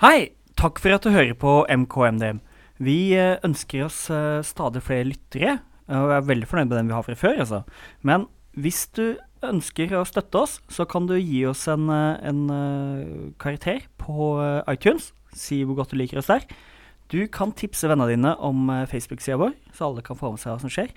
Hei! Takk for at du hører på MKMDM. Vi eh, ønsker oss eh, stadig flere lyttere, og jeg er veldig fornøyd med den vi har fra før. Altså. Men hvis du ønsker å støtte oss, så kan du gi oss en, eh, en karakter på iTunes. Si hvor godt du liker oss der. Du kan tipse vennene dine om Facebook-sida vår, så alle kan få med seg hva som skjer.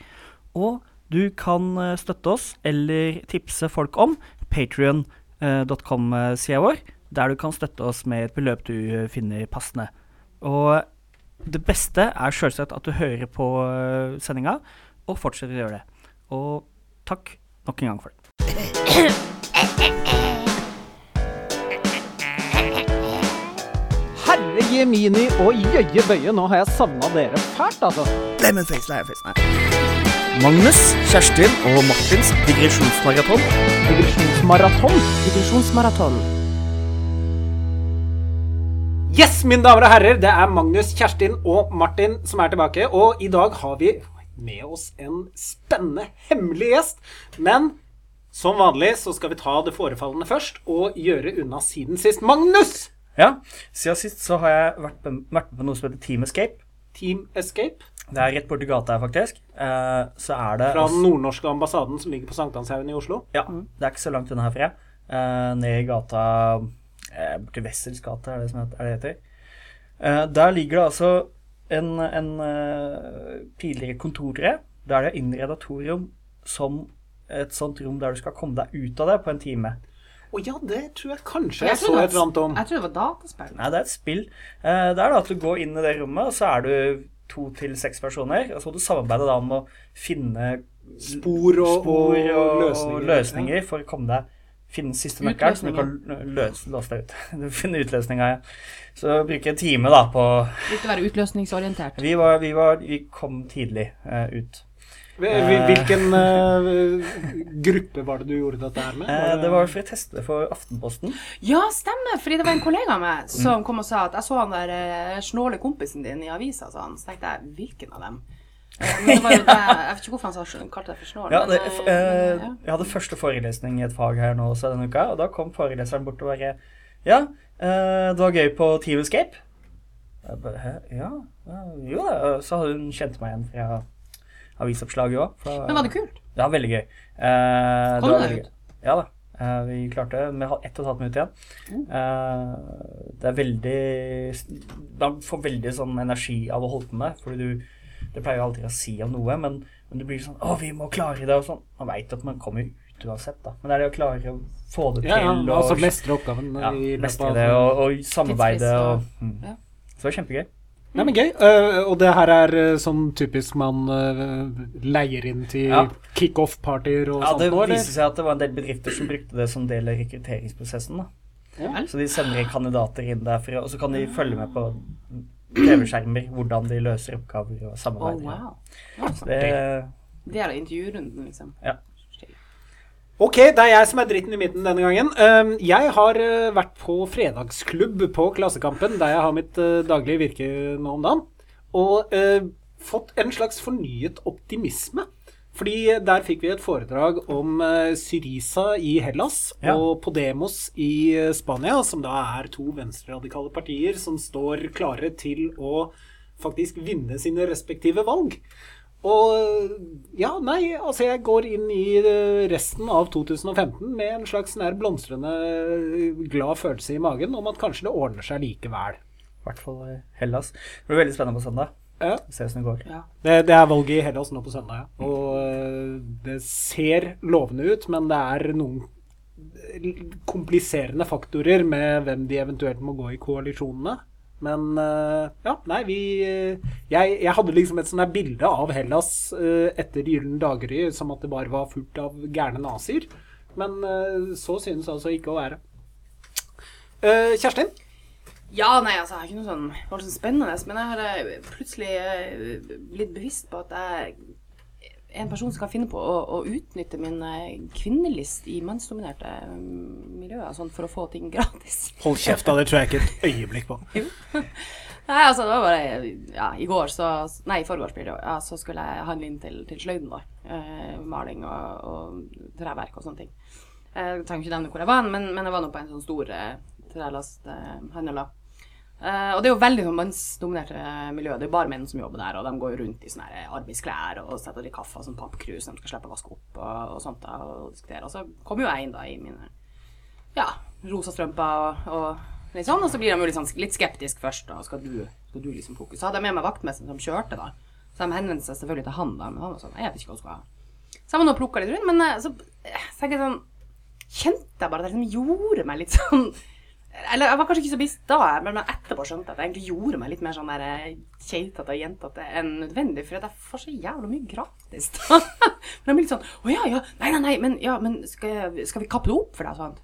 Og du kan støtte oss, eller tipse folk om patrion.com-sida vår, der du kan støtte oss med et beløp du eh, finner passende. Og det beste er selvsagt at du hører på eh, sendinga, og fortsetter å gjøre det. Og takk nok en gang for det. Herre Jemini og jøye bøye, nå har jeg savna dere fælt, altså. Lemonface, lemonface, nei. Magnus, Kjerstin og Martins digresjonsmaraton. Digresjonsmaraton. Digresjonsmaraton. Yes, mine damer og herrer, det er Magnus, Kjerstin og Martin som er tilbake. Og i dag har vi med oss en spennende, hemmelig gjest. Men som vanlig så skal vi ta det forefallende først og gjøre unna siden sist. Magnus! Ja, siden sist så har jeg vært med, vært med på noe som heter Team Escape. Team Escape Det er rett borti gata her, faktisk. Eh, så er det fra den nordnorske ambassaden som ligger på Sankthanshaugen i Oslo. Ja, det er ikke så langt unna herfra. Eh, ned i gata eh, Borti Wessels gate, er det som heter, er det heter. Eh, der ligger det altså en, en eh, tidligere kontortre. Der det er innreda to rom som et sånt rom der du skal komme deg ut av det på en time. Å ja, det tror jeg kanskje jeg, Jeg så et eller annet om. Jeg tror det var dataspill. Nei, det er et spill. Eh, det er da at du går inn i det rommet, og så er du to til seks personer. Og så må du samarbeide da om å finne Spor og, spor og, og løsninger, løsninger. for å komme deg Finne siste nøkkelen, så du kan løse, låse deg ut. Du finner utløsninga, ja. Så bruker en time da på Litt å være utløsningsorientert. Vi, var, vi, var, vi kom tidlig uh, ut. Hvilken uh, gruppe var det du gjorde dette her med? Var det var for å teste det for Aftenposten. Ja, stemmer! Fordi det var en kollega av meg Mm. som kom og sa at jeg så han der eh, snåle kompisen din i avisa, sa han. Så tenkte jeg, hvilken av dem? Eh, Men det var jo det, jeg vet ikke hvorfor han kalte det for snål. Ja, det, men, eh, eh, men, ja. jeg hadde første forelesning i et fag her nå også denne uka, og da kom foreleseren bort og bare Ja, eh, det var gøy på Team Escape. Jeg bare, «Hæ? ja, jo da. Så hun kjent meg igjen fra avisoppslaget òg. Men var det kult? Ja, veldig gøy. Eh, Kom det var det veldig ut? Ja da. Eh, vi klarte det med ett og et halvt minutt igjen. Mm. Eh, det er veldig Man får veldig sånn energi av å holde på med, fordi du Det pleier jo alltid å si om noe, men, men du blir sånn Å, vi må klare det, og sånn. Man veit at man kommer ut uansett, da. Men det er det å klare å få det til Ja, ja, og altså mestre oppgaven ja, mestre det, og, og samarbeide og, mm. ja. Så det var kjempegøy. Nei, men gøy. Uh, og det her er uh, sånn typisk man uh, leier inn til Ja. kickoff-partyer og Ja, sånt det viser eller? seg at det var en del bedrifter som brukte det som del av rekrutteringsprosessen. da. Ja. Så de sender kandidater inn derfra, og så kan de følge med på TV-skjermer hvordan de løser oppgaver og samarbeider. samarbeider. wow. Det, det er da intervjurunden, liksom. Ja. Ok, det er jeg som er dritten i midten denne gangen. Eh, jeg har eh, vært på fredagsklubb på Klassekampen, der jeg har mitt eh, daglige virke nå om dagen, og eh, fått en slags fornyet optimisme. Fordi der fikk vi et foredrag om eh, Syriza i Hellas Ja. og Podemos i eh, Spania, som da er to venstreradikale partier som står klare til å faktisk vinne sine respektive valg. Og ja, nei, altså jeg går inn i eh, resten av 2015 med en slags nær blomstrende eh, glad følelse i magen om at kanskje det ordner seg likevel. I hvert fall Hellas. Det blir veldig spennende på søndag. Ja. Se hvordan det går. Ja. Det, det er valget i Hellas nå på søndag, ja. Og eh, det ser lovende ut, men det er noen kompliserende faktorer med hvem de eventuelt må gå i koalisjonene. Men eh, ja, nei, vi jeg, jeg hadde liksom et sånt bilde av Hellas eh, etter Gyllen daggry som at det bare var fullt av gærne nazier. Men så synes altså ikke å være. Eh, Kjerstin? Ja, nei, altså, jeg har ikke noe sånn voldsomt spennende, men jeg har eh, plutselig eh, blitt bevisst på at jeg er en person som kan finne på å, å utnytte min eh, kvinnelist i mannsdominerte eh, miljøer, sånn for å få ting gratis. Hold kjeft, da. Det tror jeg ikke et øyeblikk på. Nei, altså, det var bare Ja, i går så Nei, i forgårs blir det. Ja, så skulle jeg handle inn til, til sløyden vår. Eh, maling og, og treverk og sånne ting. Jeg trenger ikke nevne hvor jeg var, men, men jeg var nå på en sånn stor eh, trelasthandel, da. Eh, og det er jo veldig mannsdominert mannsdominerte miljø. Det er jo bare menn som jobber der, og de går jo rundt i sånne arbeidsklær og setter i kaffe og sånn pappkrus de skal slippe å vaske opp og, og sånt da, og diskutere. Og så kommer jo jeg inn da i mine ja, rosa strømper og, og litt sånn, og så blir de jo litt, sånn, litt skeptisk først, da. Skal du, skal du liksom fokus? Så hadde jeg med meg vaktmesteren som kjørte, da. Så de henvendte seg selvfølgelig til han, da, men han var sånn Jeg vet ikke hva hun skal ha. Så jeg var nå plukka litt rundt, men eh, så eh, tenker jeg sånn Kjente jeg bare at det liksom gjorde meg litt sånn eller jeg var kanskje ikke så bevisst da, men etterpå skjønte jeg at jeg egentlig gjorde meg litt mer sånn der eh, keitete og jentete enn nødvendig, for jeg får så jævla mye gratis da. men jeg blir litt sånn Å ja, ja, nei, nei, nei, men, ja, men skal, skal vi kappe det opp for deg? Sånn.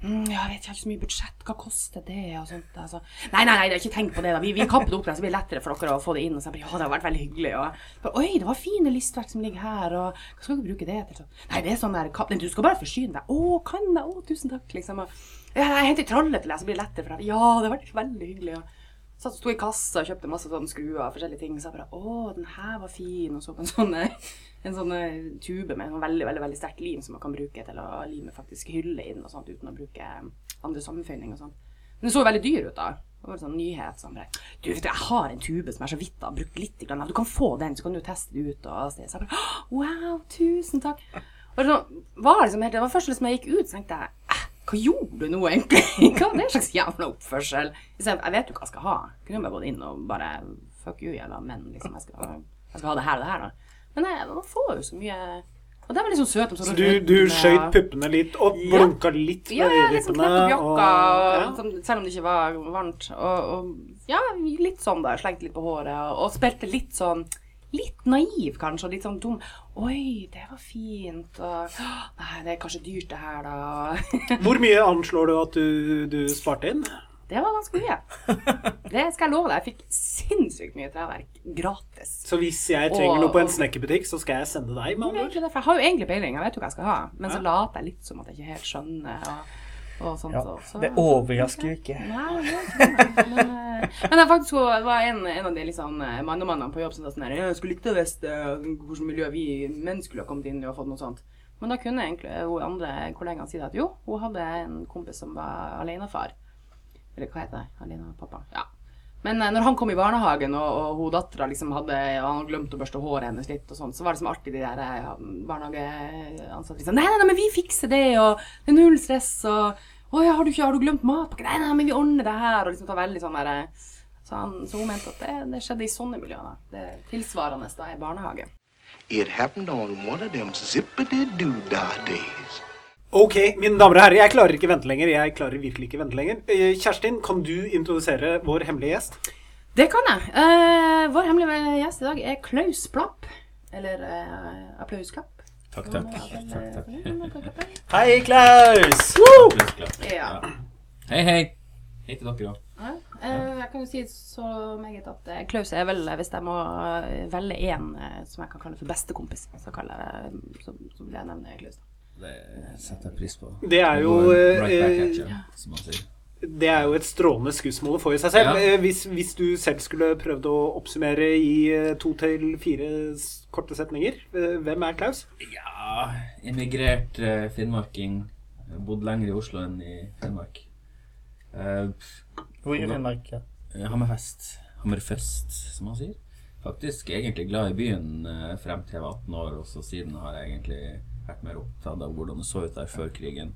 Mm, ja, jeg vet ikke, jeg har ikke så mye budsjett, hva koster det? Og sånt, altså. Nei, nei, nei, ikke tenk på det, da. Vi, vi kapper det opp, da, så blir det lettere for dere å få det inn. Og så bare, ja, det har vært veldig hyggelig. Og, Oi, det var fine listverk som ligger her, og hva skal dere bruke det til? Sånn. Nei, det er sånn der kap- Du skal bare forsyne deg. Å, kan jeg? Å, tusen takk, liksom. Og, ja, jeg henter trollet til deg, så blir det lettere for deg. Ja, det vært veldig hyggelig. Ja. Så sto i kassa og kjøpte masse sånne skruer og forskjellige ting. Så jeg bare Å, den her var fin. Og så på en sånn, en sånn eh, tube med en veldig veldig, veldig sterkt lim som man kan bruke til å lime faktisk hylle inn og sånt uten å bruke andre sammenføyninger og sånn. Men det så veldig dyr ut, da. Det var en sånn nyhet som bare Du, vet jeg har en tube som jeg så vidt har brukt litt. Grann. Du kan få den, så kan du teste det ut. Og så jeg bare Wow, tusen takk. Og så var liksom det var først liksom jeg gikk ut, så tenkte jeg "Eh, hva gjorde du nå, egentlig? Hva er det slags jævla oppførsel? Jeg vet jo hva jeg skal ha. Kunne bare gått inn og bare Fuck you, jævla menn, liksom. Jeg skal, jeg skal ha det her og det her, da. Men jeg, man får jo så mye Og det var liksom søt. Så du, du skjøt puppene litt opp, Ja. blunka litt Ja, øyevippene? ja, liksom knapt opp jakka, og, ja. sånn, selv om det ikke var varmt. Og, og ja, litt sånn da, slengte litt på håret, og, og spilte litt sånn Litt naiv, kanskje, og litt sånn dum. Oi, det var fint. Og Nei, det er kanskje dyrt, det her, da. Hvor mye anslår du at du, du sparte inn? Det var ganske mye. Det skal jeg love deg. Jeg fikk sinnssykt mye treverk gratis. Så hvis jeg trenger Og- noe på en snekkerbutikk, så skal jeg sende deg, med andre jeg har jo egentlig peiling, jeg vet jo hva jeg skal ha. Men så later jeg litt som at jeg ikke helt skjønner. Og, og sånt, Ja, så, så, det overrasker jo ikke. Nei, det ikke det. Men, eh, men faktisk det var en, en av de liksom, eh, mannemannene på jobb som sa sånn her Jeg skulle likt å visst eh, hvilket miljø vi menn skulle ha kommet inn i og fått noe sånt. Men da kunne egentlig hun andre kollegaen si at jo, hun hadde en kompis som var alenefar. Eller hva heter det? Alenepappa. Ja. Men eh, når han kom i barnehagen, og, og hun dattera liksom hadde Han glemt å børste håret hennes litt, og sånn, så var det liksom alltid de der eh, barnehageansatte liksom Nei, nei, nei, men vi fikser det, og det er null stress, og Å ja, har du ikke har du glemt matpakke? Nei, nei, men vi ordner det her, og liksom ta veldig sånn derre så, så hun mente at det, det skjedde i sånne miljøer. Det tilsvarende da i barnehage. It happened on one of them zippity-doo-dah days. Ok, mine damer og herrer, jeg klarer ikke vente lenger. Jeg klarer virkelig ikke vente lenger. Eh, Kjerstin, kan du introdusere vår hemmelige gjest? Det kan jeg. Eh, vår hemmelige gjest i dag er Klaus Plapp. Eller eh, Applausklapp. Takk, takk. takk, takk. Hei, Klaus! Ja. Hei, hei. Hei til dere òg. Ja, eh, jeg kan jo si så meget at eh, Klaus er vel, hvis jeg må velge én som jeg kan kalle for bestekompis, så, kaller jeg, så, så vil jeg nevne Klaus. Det setter jeg pris på. Det er jo, right eh, you. Det er jo et strålende skussmål å få i seg selv. Ja. Eh, Hvis, hvis du selv skulle prøvd å oppsummere i eh, to til fire korte setninger, hvem er Klaus? Ja, immigrert eh, finnmarking. Bodd lenger i Oslo enn i Finnmark. Eh, Hvor i Finnmark? Ja. Hammerfest. Hammerfest, som man sier. Faktisk egentlig glad i byen eh, frem til jeg var 18 år, og så siden har jeg egentlig vært mer opptatt av hvordan det så ut der før krigen.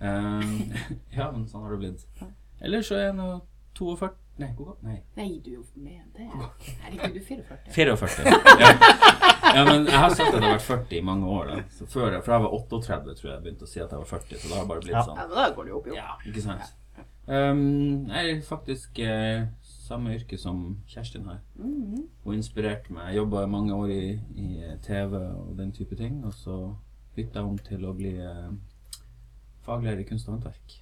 Eh, ja, men sånn har det blitt. Ellers så er jeg nå 42 Nei, hvor? Nei. Nei, du er jo med det. Herregud, du er 44. 44. Ja. ja, men jeg har sagt at jeg har vært 40 i mange år. Da. Så før, fra jeg var 38, tror jeg jeg begynte å si at jeg var 40. Så da har det bare blitt Ja. sånn. Ja, men da går det jo opp, jo. Ja, ikke sant? Um, jeg er faktisk eh, samme yrke som Kjerstin har. Hun inspirerte meg. Jeg jobba mange år i, i TV og den type ting. Og så bytta om til å bli fagleder faglærer i kunst og håndverk.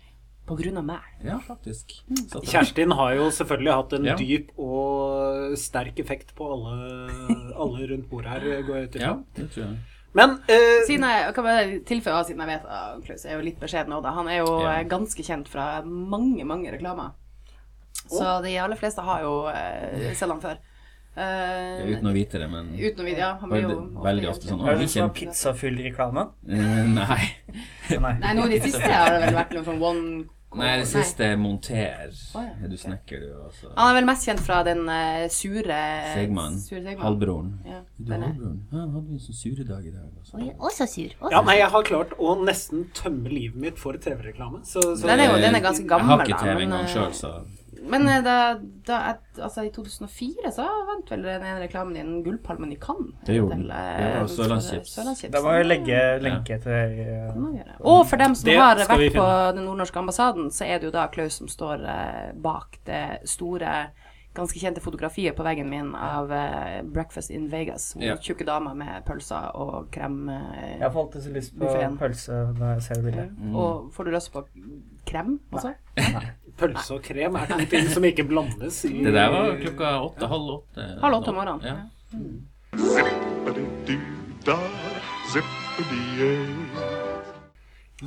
På grunn av meg. Ja, faktisk. Satt. Kjerstin har jo selvfølgelig hatt en Ja. dyp og sterk effekt på alle, alle rundt bordet her, går jeg ut Ja, det tror jeg. Men uh, Siden jeg, kan bare tilføye, siden jeg vet at Klaus er jo litt beskjeden òg, da. Han er jo Ja. eh, ganske kjent fra mange, mange reklamer. Så de aller fleste har jo uh, sett han før. Eh, Ja, uten å vite det, men uten å vite, ja. Han blir jo Veldig- ofte sånn, Er du kjenner pizzafyll reklame? Uh, Nei. Nei. Nei, nå i det siste har det vel vært noe sånn one Nei, det siste er monter. Oh, ja, du snekker, du, altså? Han er vel mest kjent fra den uh, sure Segmann. Sure Halvbroren. Ja, Du, halvbroren? Ja, han hadde en sånn sure dag i dag. Altså. Også sur. Også Ja, nei, jeg har klart å nesten tømme livet mitt for TV-reklame. Så, så Den er den er ganske Jeg har ikke. TV Men, engang eh, sjøl, så men eh, da, da altså, i 2004 så vant vel den ene reklamen din Gullpalmen i Cannes. Det gjorde den. til, eh, Det var for Sørlandschips. Da må jeg legge lenke til uh. Og for dem som Det har vært på den nordnorske ambassaden, så er det jo da Klaus som står bak det store, ganske kjente fotografiet på veggen min av uh, 'Breakfast in Vegas'. Hvor Ja. tjukke damer med pølser og krem Uh, Jeg får alltid så lyst på Buffeten. pølse når jeg ser det bildet. Mm. Og får du lyst på krem også? Pølse og krem er to ting som ikke blandes i Det der var klokka åtte, halv åtte. Halv åtte om morgenen. Ja. Zippity-doo-dah.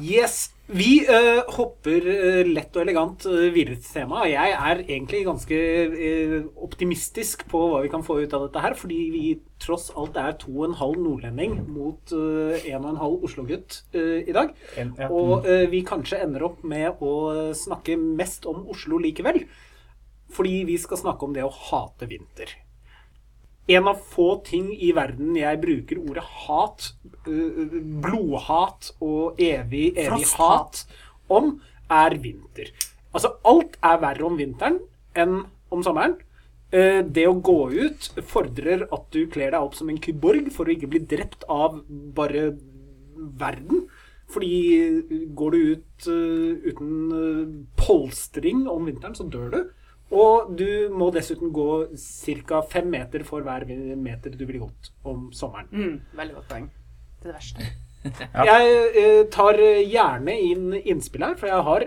Yes. Vi eh, hopper eh, lett og elegant eh, videre til temaet. Jeg er egentlig ganske eh, optimistisk på hva vi kan få ut av dette her, fordi vi tross alt er to og en halv nordlending mot eh, en og en halv Oslo-gutt eh, i dag. En- ja. Og eh, vi kanskje ender opp med å snakke mest om Oslo likevel. Fordi vi skal snakke om det å hate vinter. En av få ting i verden jeg bruker ordet hat, øh, blodhat og evig, evig hat om, er vinter. Altså, alt er verre om vinteren enn om sommeren. Eh, Det å gå ut fordrer at du kler deg opp som en kyborg for å ikke bli drept av bare verden. Fordi går du ut uten polstring om vinteren, så dør du. Og du må dessuten gå ca. fem meter for hver meter du ville gått om sommeren. Mm, veldig godt poeng. Det er det verste. Jeg eh, tar gjerne inn innspill her, for jeg har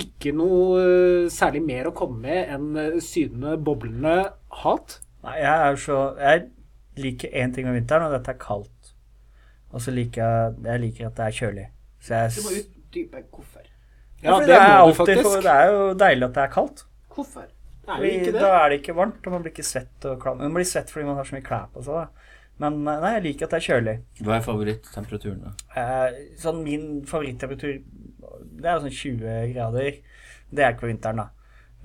ikke noe eh, særlig mer å komme med enn eh, sydende, boblende hat. Nei, jeg er så Jeg liker én ting med vinteren, og dette er kaldt. Og så liker jeg Jeg liker at det er kjølig. Så jeg Du må utdype hvorfor. Ja, fordi det er må du alltid faktisk. for- Det er jo deilig at det er kaldt. Hvorfor? Er det ikke det? Da er det ikke varmt, og man blir ikke svett og klam. Man blir svett fordi man har så mye klær på seg. da. Men eh, nei, jeg liker at det er kjølig. Hva er favorittemperaturen, da? Eh, sånn min favorittemperatur Det er jo sånn 20 grader. Det er ikke på vinteren, da.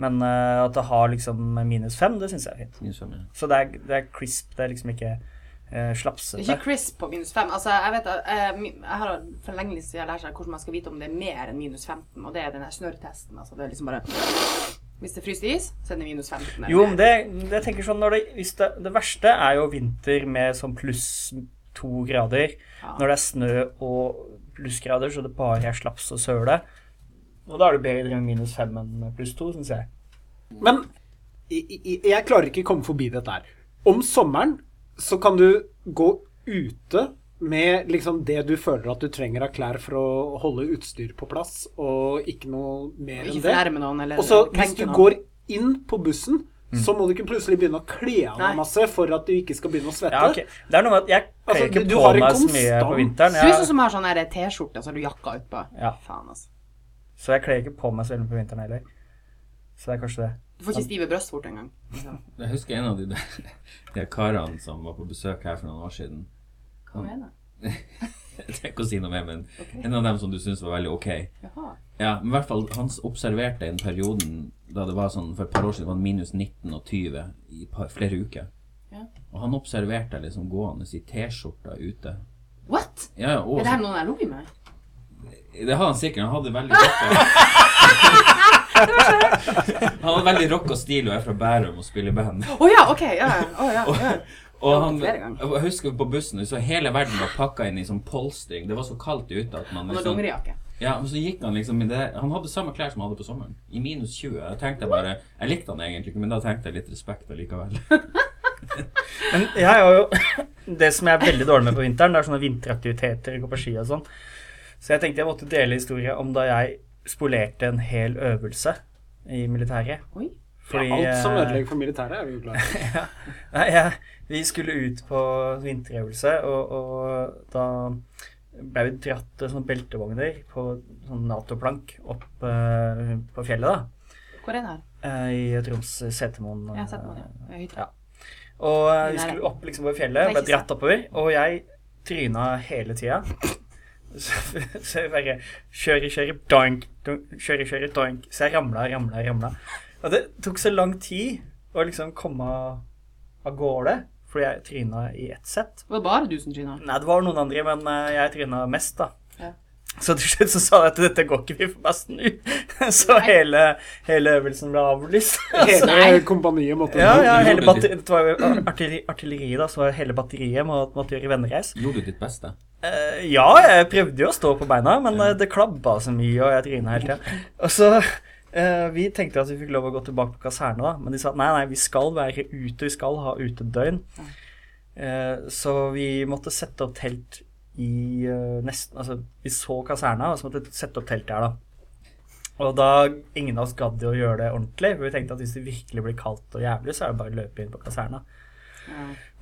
Men eh, at det har liksom minus fem, det syns jeg er fint. Minus fem, ja. Så det er, det er crisp. Det er liksom ikke eh, slapsete. ikke crisp på minus 5. Altså, jeg vet at eh, jeg har for lenge siden lært seg hvordan man skal vite om det er mer enn minus 15, og det er den der snørrtesten. Altså, det er liksom bare Hvis det fryser is, så er det minus 15. eller Jo, men det, det tenker sånn når det, hvis det, det verste er jo vinter med sånn pluss to grader. Ja. Når det er snø og plussgrader, så det bare er slaps og søle. Og da er det bedre med minus fem enn pluss to, syns jeg. Men jeg, jeg klarer ikke å komme forbi dette her. Om sommeren så kan du gå ute med liksom det du føler at du trenger av klær for å holde utstyr på plass, og ikke noe mer Ikke enn det. Og så hvis du noen. går inn på bussen, så må du ikke plutselig begynne å kle av deg masse for at du ikke skal begynne å svette. Ja, okay. Det er noe med at jeg kler Altså, ikke du på meg så mye på vinteren. Du er sånn Jeg, som har sånn T-skjorte, så har du jakka utpå. Ja. Faen, altså. så jeg kler ikke på meg så veldig på vinteren heller. Så det er kanskje det. Du får ikke stive brystvorter engang. Jeg husker en av de der de karene som var på besøk her for noen år siden. Hva mener du? Jeg trenger ikke å si noe mer, men en av dem som du syntes var veldig ok. Jaha. Ja, men i hvert fall, han observerte en perioden da det var sånn, for et par år siden var det minus 19 og 20 i par, flere uker. Ja. Og han observerte liksom gående i T-skjorta ute. What? Ja, og Er det her noen jeg i med? det har han sikkert. Han hadde veldig rocka Han hadde veldig rock og stil og er fra Bærum og spiller i band. Oh, ja, ok. Ja, oh, ja, ja. Og han, jeg husker på bussen, så hele verden var pakka inn i sånn polstring. Det var så kaldt ute at man liksom dongerijakke. Ja, men så gikk han liksom i det Han hadde samme klær som han hadde på sommeren. I minus 20. Jeg tenkte bare Jeg likte han egentlig ikke, men da tenkte jeg litt respekt allikevel. Men jeg har jo Det som jeg er veldig dårlig med på vinteren, det er sånne vinteraktiviteter, gå på ski og sånn. Så jeg tenkte jeg måtte dele historie om da jeg spolerte en hel øvelse i militæret. Oi. Fordi, Alt som eh, ødelegger for militæret, er vi jo glad i. Jeg, vi skulle ut på vinterøvelse, og, og da ble vi dratt sånne beltevogner på sånn Nato-plank opp uh, på fjellet, da. Hvor er det her? eh, I Troms Setermoen. Ja, har ja. Jeg er. Ja. Og uh, vi skulle opp liksom på fjellet, ble dratt oppover, og jeg tryna hele tida. Så, så jeg bare kjører, kjører, doink, doink, kjører, kjører, doink. Så jeg ramla, ramla, ramla. Og det tok så lang tid å liksom komme av gårde, fordi jeg tryna i ett sett. Var det bare du som tryna? Nei, det var noen andre, men eh, jeg tryna mest, da. Ja. Så til slutt så sa jeg at dette går ikke, vi får bare snu. Så hele, hele øvelsen ble avlyst. Hele kompaniet måtte Ja, ja, hele batteri, det var jo artilleri, artilleri da, så hele batteriet måtte, måtte gjøre vennereis. Gjorde du ditt beste? Eh, ja, jeg prøvde jo å stå på beina, men eh, det klabba så mye, og jeg tryna hele tida. Og så Vi tenkte at vi fikk lov å gå tilbake på kaserna, da, men de sa at nei, nei, vi skal være ute, vi skal ha utedøgn. Eh, så vi måtte sette opp telt i eh, nesten Altså, vi så kaserna, og så måtte vi sette opp telt der, da. Og da ingen av oss gadd å gjøre det ordentlig, for vi tenkte at hvis det virkelig blir kaldt og jævlig, så er det bare å løpe inn på kaserna.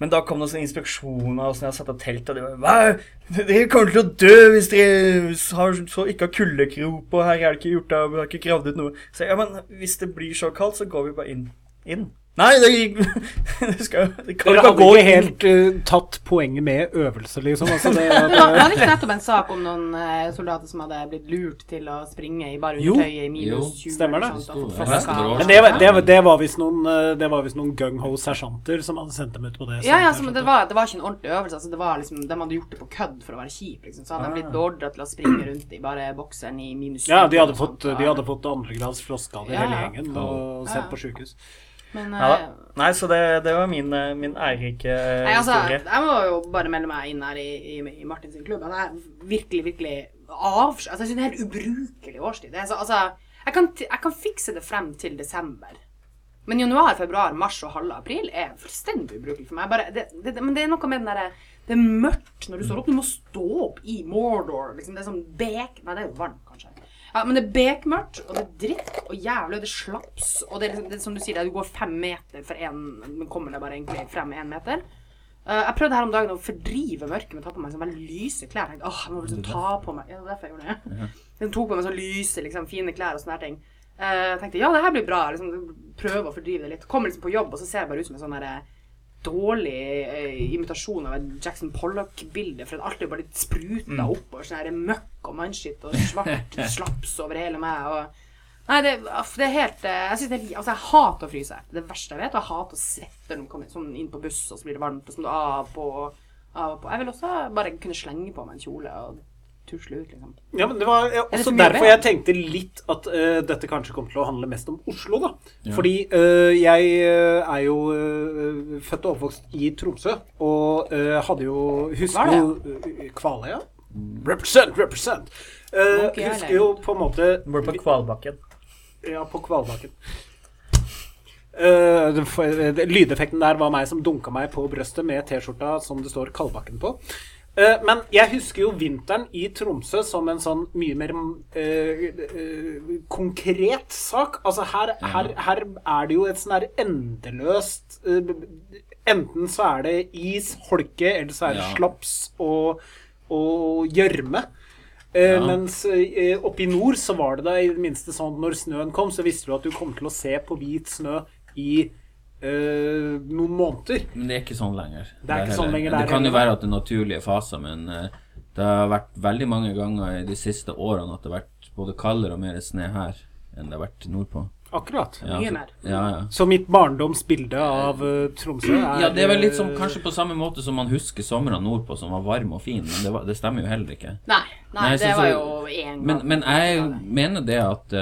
Men da kom det sånn inspeksjon av åssen jeg satte opp telt, og de var Hva? Dere kommer til å dø hvis dere har, så ikke har kuldekrop, og her er det ikke gjort av, har ikke gravd ut noe. Så jeg, ja, men hvis det blir så kaldt, så går vi bare inn. inn. Nei, det, det skal det kan Dere hadde gå ikke helt uh, tatt poenget med øvelse, liksom. Altså, det, Det var, det, var det ikke nettopp en sak om noen uh, soldater som hadde blitt lurt til å springe i bare undertøyet i minus Jo, 20? stemmer det. sånt, men det, det, det var visst noen, eh, det var visst noen gung-ho sersjanter som hadde sendt dem ut på det. Ja, ja, det, var, det var ikke en ordentlig øvelse. Altså, det var liksom, De hadde gjort det på kødd for å være kjip. Liksom. Så hadde de blitt beordra til å springe rundt i bare bokseren i minus 20. Ja, de hadde fått, de hadde fått andregrads frostskader, Ja, hele gjengen, og Ja, sendt ja. på sjukehus. Men Ja, eh. Nei, så det, det var min, eh, min ærerike Nei, altså, historie. jeg må jo bare melde meg inn her i, i, i Martin sin klubb. At jeg virkelig, virkelig avsky... Altså, jeg syns det er en helt ubrukelig årstid. Er altså, jeg kan, jeg kan fikse det frem til desember. Men januar, februar, mars og halve april er fullstendig ubrukelig for meg. Bare, det, det, men det er noe med den derre Det er mørkt når du står opp. Du må stå opp i Mordor. Liksom, det er sånn bek... Nei, det er jo varmt. Ja, Men det er bekmørkt, og det er dritt og jævlig, og det er slaps. Og det er, liksom, det er som du sier, det er, du går fem meter for én, men kommer deg bare egentlig frem én meter. Uh, jeg prøvde her om dagen å fordrive mørket med å ta på meg sånn veldig lyse klær. Jeg tenkte, åh, jeg må liksom ta på meg Ja, det er derfor jeg gjorde det. Ja. Jeg tok på meg sånn lyse, liksom, fine klær og sånne her ting. Eh, Jeg tenkte ja, det her blir bra. Liksom, prøve å fordrive det litt. Kommer liksom på jobb, og så ser jeg bare ut som en sånn derre dårlig eh, imitasjon av et Jackson Pollock-bilde. For alt er bare litt spruta opp og sånn her møkk og mannskitt og svart slaps over hele meg. og Nei, det, det er helt eh, Jeg synes det er, altså, jeg hater å fryse. Det er verste jeg vet. Og jeg hater å svette når man kommer sånn inn på buss, og så blir det varmt, og så må du av på, av på. Jeg vil også bare kunne slenge på meg en kjole og tusle ut, liksom. Ja, men Det var også for derfor jeg tenkte litt at uh, dette kanskje kommer til å handle mest om Oslo. da. Fordi uh, jeg eh, er jo uh, født og oppvokst i Tromsø, og eh, hadde jo Husker er jo uh, Kvaløya? Represent, represent! Eh, Monkey husker jo på en måte Var på Kvalbakken. Ja, på Kvalbakken. Eh, det- lydeffekten der var meg som dunka meg på brøstet med T-skjorta som det står Kalbakken på. Eh, men jeg husker jo vinteren i Tromsø som en sånn mye mer eh, eh, konkret sak. Altså her, her, her er det jo et sånn her endeløst eh, Enten så er det is, holke, eller så er det Ja. slaps og gjørme. Ja. Mens oppe i nord så var det da i det minste sånn når snøen kom, så visste du at du kom til å se på hvit snø i eh, noen måneder. Men det er ikke sånn lenger. Det er ikke sånn lenger Det kan jo være at det er naturlige faser, men uh, det har vært veldig mange ganger i de siste årene at det har vært både kaldere og mer snø her enn det har vært nordpå. Akkurat. Ja, så- Ja, ja. Så mitt barndoms bilde av uh, Tromsø er Ja, det er vel litt som kanskje på samme måte som man husker somrene nordpå som var varme og fine, men det, var, det stemmer jo heller ikke. Nei, nei, Nei, det var jo én gang. Men, men jeg mener det at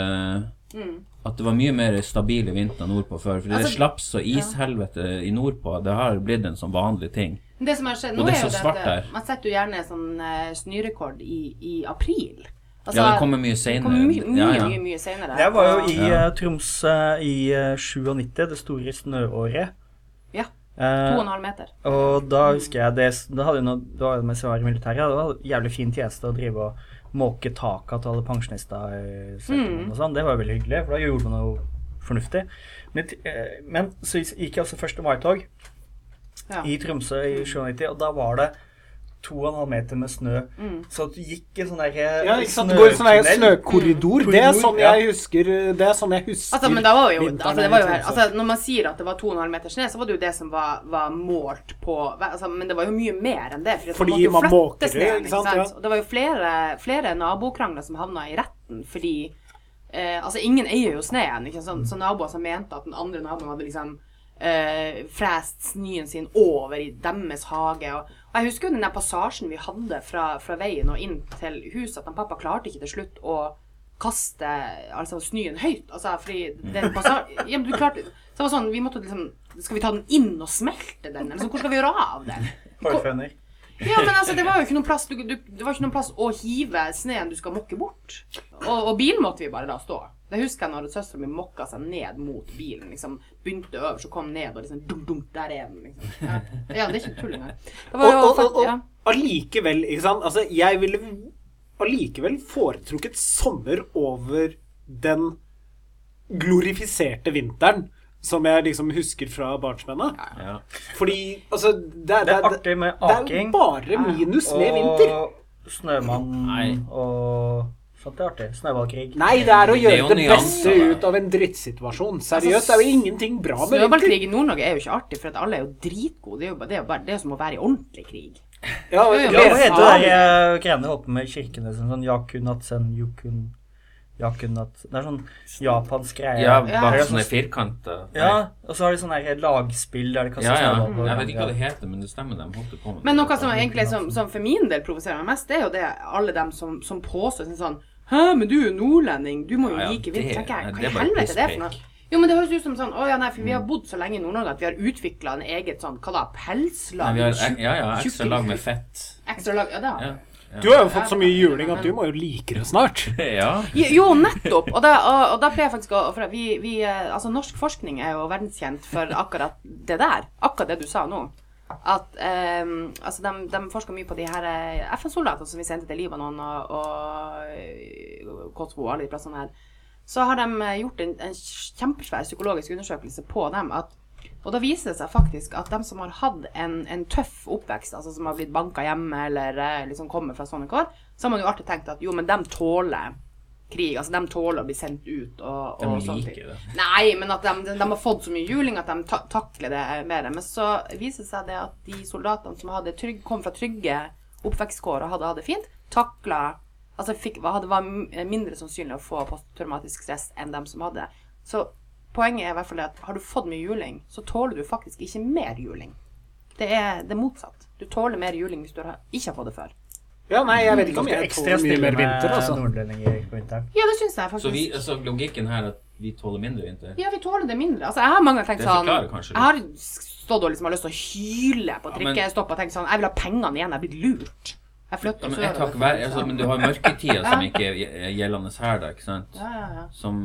Mm. At det var mye mer stabile vintre nordpå før. For det er slaps og ishelvete i nordpå, det har blitt en sånn vanlig ting. Det som har skjedd nå, det er er jo så svart at der. man setter jo gjerne sånn eh, snørekord i, i april. Altså, ja, det kommer mye seinere. mye, mye, ja, ja. mye, mye senere. Jeg var jo i Ja. Troms uh, i uh, 97, det store snøåret. Ja. To og en halv meter. Og da husker jeg det Da hadde jeg noe, da var det mens jeg var i militæret. Det var jævlig fin tjeneste å drive og måke taket til alle pensjonister mm. Og sånn. Det var veldig hyggelig, for da gjorde man noe fornuftig. Men, eh, men så gikk jeg altså 1. mai-tog Ja. i Tromsø i 97, og da var det to og en halv meter med snø. Så at du gikk en sånn derre Ja, Snøkorridor. sant? Det går i sånn snøkorridor. Det er sånn jeg husker Det er sånn jeg husker Altså, men da var jo, altså, det var jo her, altså, Når man sier at det var 2,5 meter snø, så var det jo det som var, var målt på altså, Men det var jo mye mer enn det. For Fordi man måtte jo man flytte snøen, ikke sant? Ja. Og det var jo flere, flere nabokrangler som havna i retten fordi eh, Altså, ingen eier jo snøen, ikke sant? Så naboer som mente at den andre naboen hadde liksom eh, frest snøen sin over i deres hage. Og jeg husker jo den der passasjen vi hadde fra, fra veien og inn til huset, at han pappa klarte ikke til slutt å kaste altså snøen høyt. Altså, fordi den passasjen ja, men du klarte, så det var sånn, vi måtte liksom Skal vi ta den inn og smelte den? Eller så, hvor skal vi gjøre av den? Hårføner. Ja, men altså, det var jo ikke noen plass du, du, Det var ikke noen plass å hive sneen du skal mokke bort. Og, og bilen måtte vi bare la stå. Det husker jeg når søstera mi mokka seg ned mot bilen. liksom Begynte øverst og kom ned, og liksom dum, dum, Der er den, liksom. Ja, ja det er ikke tull engang. Og, og ja. ikke sant Altså, jeg ville allikevel foretrukket sommer over den glorifiserte vinteren som jeg liksom husker fra barnsbenna. Ja. Fordi altså Det Det er artig med det er bare minus med vinter. Og snømann og sånt er artig. Snøballkrig. Nei, det er å gjøre det, det beste ut av en drittsituasjon. Seriøst, det er jo ingenting bra med. Snøballkrig i Nord-Norge er jo ikke artig, for at alle er jo dritgode. Det er jo bare, det er jo bare det er som å være i ordentlig krig. Ja, hva heter det der eh, greiene oppe med kirkene kirkene? Sånn, Jakun Atsen Yukun Yakunat Det er sånn japansk greie. ja, Det er sånne sånn- firkanter. Ja, og så har de sånne her lagspill der de kaster Ja, ja. snøball Jeg vet ikke hva det heter, men det stemmer. De holdt på med Men noe som egentlig som, som for min del provoserer meg mest, det er jo det alle dem som, som påstår sånn Hæ, men du er jo nordlending, du må jo Ja, ja, like jeg, hva i bare helvete er det for noe? Jo, men det høres ut som sånn Å ja, nei, for vi har bodd så lenge i Nord-Norge at vi har utvikla en eget sånn Hva da? Nei, Pelslag? vi har, ja, ja, ekstra lag med fett. Ekstra lag? Ja, det har vi. Ja. Du har jo fått så mye juling at du må jo like det snart. ja. Jo, nettopp. Og da, og, og da pleier jeg faktisk å for vi, vi, eh, Altså, norsk forskning er jo verdenskjent for akkurat det der. Akkurat det du sa nå. At um, Altså, de, de forsker mye på de her eh, FN-soldatene som vi sendte til Libanon og, og Kosovo og alle de plassene her. Så har de eh, gjort en, en kjempesvær psykologisk undersøkelse på dem. At, og da viser det seg faktisk at de som har hatt en, en tøff oppvekst, altså som har blitt banka hjemme eller liksom kommer fra sånne kår, så har man jo alltid tenkt at jo, men de tåler krig. Altså de tåler å bli sendt ut og, og de liker det. Nei, men at de, de, de har fått så mye juling at de ta takler det mer. Men så viser det seg det at de soldatene som hadde trygg, kom fra trygge oppvekstkår og hadde hatt det fint, takla Altså fikk, hadde, var mindre sannsynlig å få posttraumatisk stress enn dem som hadde. Så poenget er i hvert fall at har du fått mye juling, så tåler du faktisk ikke mer juling. Det er det motsatt. Du tåler mer juling hvis du ikke har fått det før. Ja, nei, jeg vet ikke om Ganske jeg tåler mye mer vinter, altså. nordlendinger på vinteren. Ja, det syns jeg faktisk. Så vi, så logikken her er at vi tåler mindre vinter? Ja, vi tåler det mindre. Altså, jeg har mange ganger tenkt sånn Jeg har stått og liksom har lyst til å hyle på trikkestopp og tenkt sånn Jeg vil ha pengene igjen. Jeg er blitt lurt. Jeg Ja, flytter men, jeg tar hver, altså, men du har mørketida som ikke er gjeldende her, da, ikke sant? Ja, ja, ja. Som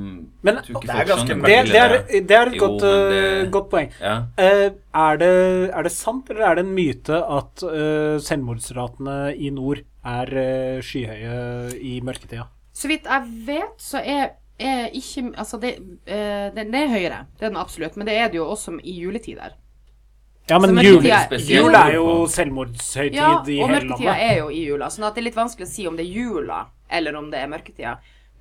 Men tror ikke det folk skjønner Det, det, er, det er et Jo, godt, eh, det- godt poeng. Ja. Uh, er, det, er det sant, eller er det en myte at uh, selvmordsratene i nord er uh, skyhøye i mørketida? Så vidt jeg vet, så er, er ikke Altså, det, det, det er høyere. Det er den absolutt. Men det er det jo også i juletider. Ja, men jul, jul er jo selvmordshøytid Ja, i og mørketida er jo i jula. Sånn at det er litt vanskelig å si om det er jula eller om det er mørketida.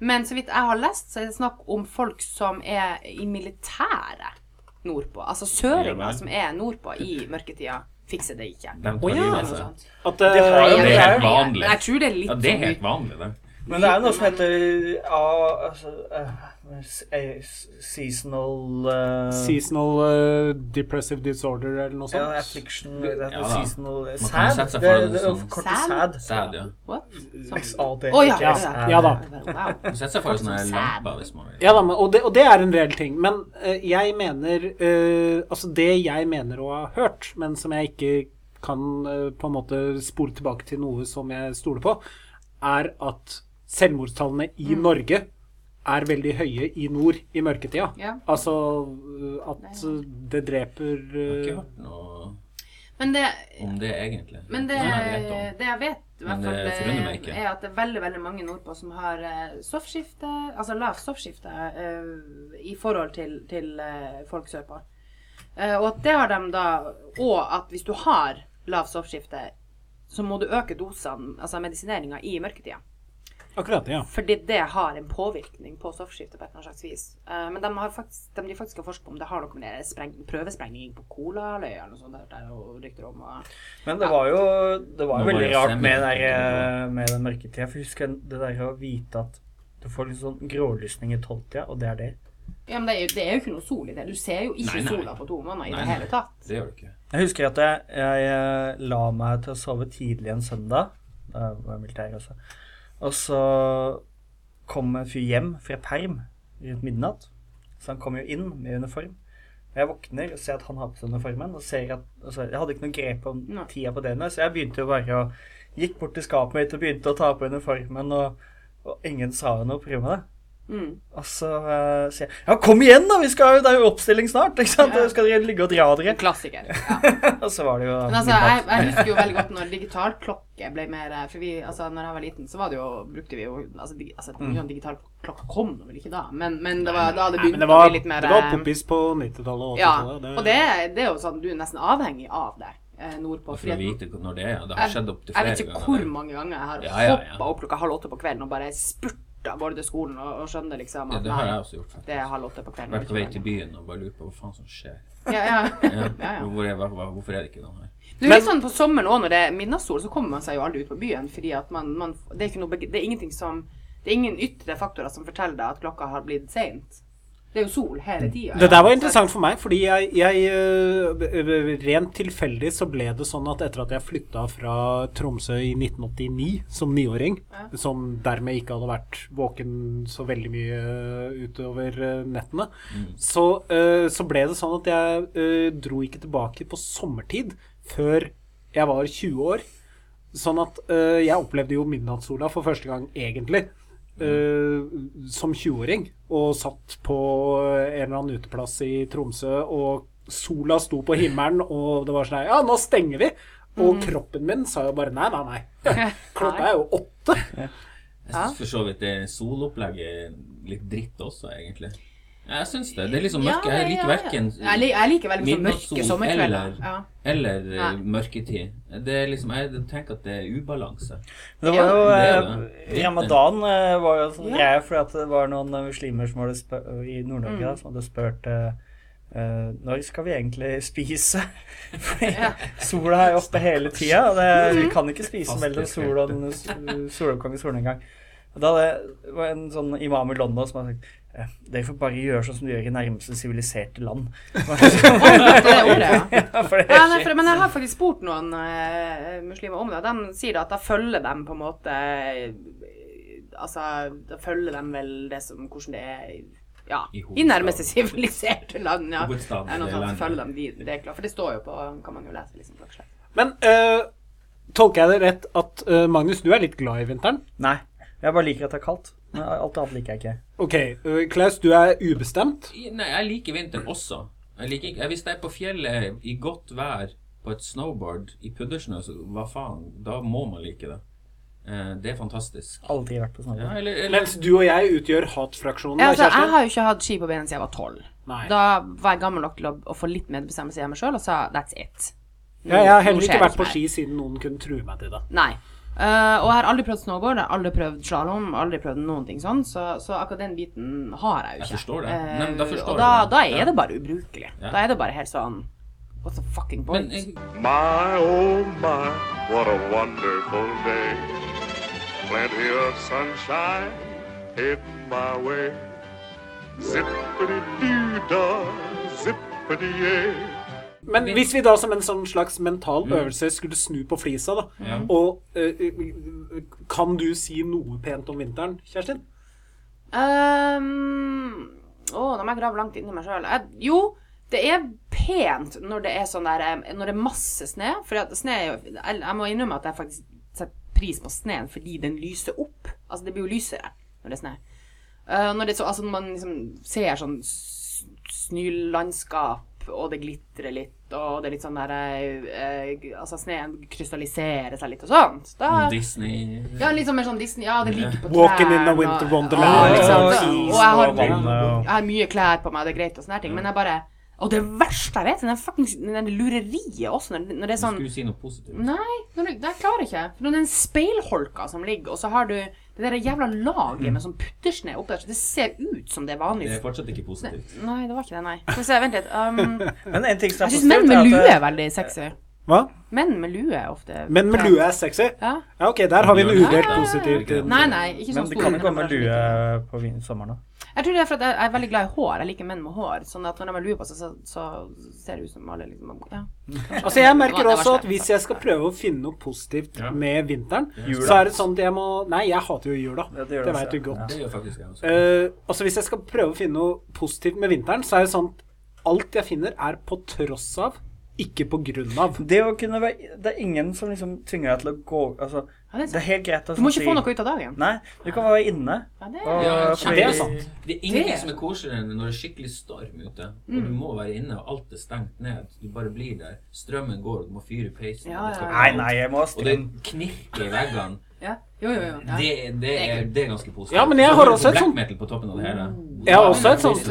Men så vidt jeg har lest, så er det snakk om folk som er i militæret nordpå. Altså søringer som er nordpå i mørketida, fikser det ikke. De tar ja. At, uh, Det er er helt vanlig. Men jeg tror det er litt Ja, det er helt vanlig, det. Men det er jo noe som heter ja, altså, s- seasonal uh, Seasonal uh, depressive disorder eller noe ja, sånt. affliction det heter Ja affliction seasonal sad. Det, det, Sad? sad. Sad, ja. What? XAD. Oh, ja, ja, sad. ja da. Setter seg for sånne lamper hvis man vil. Ja da, men, og, det, og det er en reell ting. Men jeg mener Altså, det jeg mener å ha hørt, men som jeg ikke kan på en måte spore tilbake til noe som jeg stoler på, er at selvmordstallene i Norge er veldig høye i nord i mørketida. Ja. Altså eh, at det dreper Jeg har ikke eh, hørt noe Men det, om det, egentlig. men det, det jeg vet, i hvert fall, det forundrer meg ikke. er at det er veldig veldig mange nordpå som har eh, stoffskifte, altså lavt soffskifte uh, i forhold til, til uh, folk sørpå. Eh, og at det har de da Og at hvis du har lavt soffskifte, så må du øke dosene, altså medisineringa, i mørketida. Akkurat, ja. Fordi det har en påvirkning på stoffskiftet på et eller annet slags vis. Uh, men de, har faktisk, de de faktisk har forsket på om det har noe med spreng, prøvesprengning på Kolahalvøya eller noe sånt. Der, der, og rykter om, og, Men det var jo, det var jo veldig rart med, den der, med den mørketida. For husk det der å vite at du får litt sånn grålysning i tolvtida, og det er det. ja, men det er, jo, det er jo ikke noe sol i det. Du ser jo ikke Nei, nei. sola på to måneder i Nei, det hele tatt. Det gjør du ikke. Jeg husker at jeg, jeg eh, la meg til å sove tidlig en søndag. Da var jeg militær også. Og så kom en fyr hjem fra perm rundt midnatt. Så han kom jo inn med uniform. Og jeg våkner og ser at han har på seg uniformen. Og ser at, altså, jeg hadde ikke noe grep om tida på døgnet, så jeg begynte jo bare å Gikk bort til skapet mitt og begynte å ta på uniformen, og, og ingen sa noe på grunn av det. Mm. Og så uh, sier jeg Ja, kom igjen, da! Vi skal, det er jo oppstilling snart! ikke sant? Ja. Skal dere ligge og dra dere? Klassiker. Ja. Og så var det jo Men altså, jeg, jeg husker jo veldig godt når digitalklokke ble mer For vi, altså, når jeg var liten, så var det jo, brukte vi jo Altså, dig, altså Mm. mm. digitalklokka kom vel ikke da, men, men det var da det begynte det var, å bli litt mer det var eh, poppis på 90-tallet og Ja, 80-tallet. og det, det er jo sånn du er nesten avhengig av det eh, nordpå. For å vite når det er. Det har skjedd opptil jeg vet ikke ganger. hvor mange ganger jeg har Ja, ja, ja. hoppa opp klokka halv åtte på kvelden og bare spurta av gårde til skolen og, og skjønner liksom Ja, det har jeg også gjort, faktisk. det er halv åtte på kvelden. Vært på vei til byen og bare lurt på hva faen som skjer. Ja, ja. Ja. ja, ja. Hvor er, hvorfor er det ikke noen her? Du, litt sånn på sommeren òg, når det er midnattssol, så kommer man seg jo aldri ut på byen. Fordi at man, man det, er ikke noe, det er ingenting som Det er ingen ytre faktorer som forteller deg at klokka har blitt seint. Det er jo sol hele tida. Det der var interessant for meg, fordi jeg, jeg øh, Rent tilfeldig så ble det sånn at etter at jeg flytta fra Tromsø i 1989 som niåring, Ja. som dermed ikke hadde vært våken så veldig mye utover nettene, nettene, så, så ble det sånn at jeg dro ikke tilbake på sommertid før jeg var 20 år. Sånn at jeg opplevde jo midnattssola for første gang, egentlig. Øh, som 20-åring og satt på en eller annen uteplass i Tromsø, og sola sto på himmelen, og det var sånn her, Ja, nå stenger vi! Og kroppen min sa jo bare nei, nei, nei. Klokka er jo åtte. Jeg syns for så vidt det solopplegget er litt dritt også, egentlig. Ja, Jeg syns det. Det er liksom Ja, mørke. Jeg liker ja, ja. verken Jeg, lik, jeg liker veldig sånn mørke midnattssol sommerkvelder. eller, Ja. eller eh, mørketid. Det er liksom, Jeg tenker at det er ubalanse. Det var jo eh. Ramadan eh, var jo sånn Ja. greie, fordi at det var noen muslimer som hadde spør, i Nord-Norge Mm. som hadde spurt eh, når skal vi egentlig spise? Fordi sola er jo oppe hele tida, og det, vi kan ikke spise mellom sol og soloppgang og solnedgang. Og Da det var en sånn imam i London som hadde sagt dere får bare gjøre sånn som du gjør i nærmeste siviliserte land. Men jeg har faktisk spurt noen uh, muslimer om det. De sier at da følger de på en måte eh, Altså, da følger de vel det som Hvordan det er ja, I i nærmeste siviliserte land. Ja. Er landet. følger de de, det er klart. For det står jo på Kan man jo lese liksom. Men uh, tolker jeg det rett at uh, Magnus, du er litt glad i vinteren? Nei. Jeg bare liker at det er kaldt. Alt annet liker jeg ikke. Ok, øh, Klaus, du er ubestemt. Nei, jeg liker vinteren også. Jeg liker ikke, Hvis jeg er på fjellet i godt vær på et snowboard i puddersnø, så hva faen, da må man like det. Eh, det er fantastisk. Aldri vært på snowboard. Ja, eller, eller Mens du og jeg utgjør hatfraksjonen. Ja, altså, jeg har jo ikke hatt ski på beina siden jeg var tolv. Da var jeg gammel nok til å, å få litt medbestemmelse i meg sjøl, og sa that's it. Nå- Ja, jeg har heller ikke vært på ski siden noen kunne true meg til det. Nei. Eh, og jeg har aldri prøvd snowboard, jeg har aldri prøvd slalåm, aldri prøvd noen ting sånn, så, så akkurat den biten har jeg jo ikke. Jeg forstår det. Eh, Nei, men da forstår og jeg da, det. da er Ja. det bare ubrukelig. Ja. Da er det bare helt sånn What's the fucking point? Men jeg, My, oh my, what a wonderful day. Plenty of sunshine heading my way. Zippity-doo-dah, zippity-yay. Men hvis vi da som en sånn slags mental øvelse skulle snu på flisa, da, Ja. og øh, Kan du si noe pent om vinteren, Kjerstin? Um, å, nå må jeg grave langt inni meg sjøl. Jo, det er pent når det er sånn der eh, Når det er masse snø. For at snø er jo Jeg, må innrømme at jeg faktisk setter pris på sneen fordi den lyser opp. Altså, det blir jo lysere når det er snø. Uh, når, det er så, altså, når man liksom ser sånn s- og det glitrer litt, og det er litt sånn der eh, eh, Altså, sneen krystalliserer seg litt og sånt. Da, Disney ja, litt sånn mer sånn Disney. Ja, det ligger på Walking in a winter wonderland, Ja, og is Og jeg har, og jeg har mye klær på meg, det er greit og sånne her ting, men jeg bare Og det verste jeg vet, er den fuckings lureriet også, når, når det er sånn Skulle si noe positivt? Nei, når du, det klarer jeg ikke. Når det er en speilholka som ligger, og så har du det der jævla laget med sånn puttersnø oppi der, så det ser ut som det er vanlig Det er fortsatt ikke positivt. Nei, det var ikke det, nei. Skal vi se, vent litt. Um, Men en ting som er jeg syns menn med lue er er veldig sexy. Hva? Menn med lue er ofte Menn med lue er sexy? Ja. Ja, ok, der har vi en udelt Ja. positivt Ja. Nei, nei, ikke sånn det stor. men jo kan bare komme lue på vin- sommeren òg. Jeg tror det er for at jeg er veldig glad i hår. Jeg liker menn med hår. Sånn at når de har lue på seg, så, så ser det ut som alle liksom Ja. Altså, jeg merker også at hvis jeg skal prøve å finne noe positivt Ja. med vinteren, så er det sånn at jeg må Nei, jeg hater jo jula. Ja, det Det det veit du ja. godt. Eh, altså Hvis jeg skal prøve å finne noe positivt med vinteren, så er det sånn at alt jeg finner, er på tross av, ikke på grunn av. Det å kunne være Det er ingen som liksom tvinger deg til å gå Altså, Ja, det er det er helt greit å Du må si- ikke få noe ut av dagen. Nei, du kan være inne. Ja, det Og, Ja, fordi- det er sant. Det er ingenting som er koseligere enn når det er skikkelig storm ute, og Mm. du må være inne, og alt er stengt ned. Du bare blir der. Strømmen går, og du må fyre peisen. Ja, ja, Nei, nei, jeg må ha Og det knirker i veggene. Ja. Jo, jo, jo. Ja. Det, det, er, det er ganske positivt. Ja, men jeg har også et black sånt- metal på toppen av det hele. Jeg har også et sånt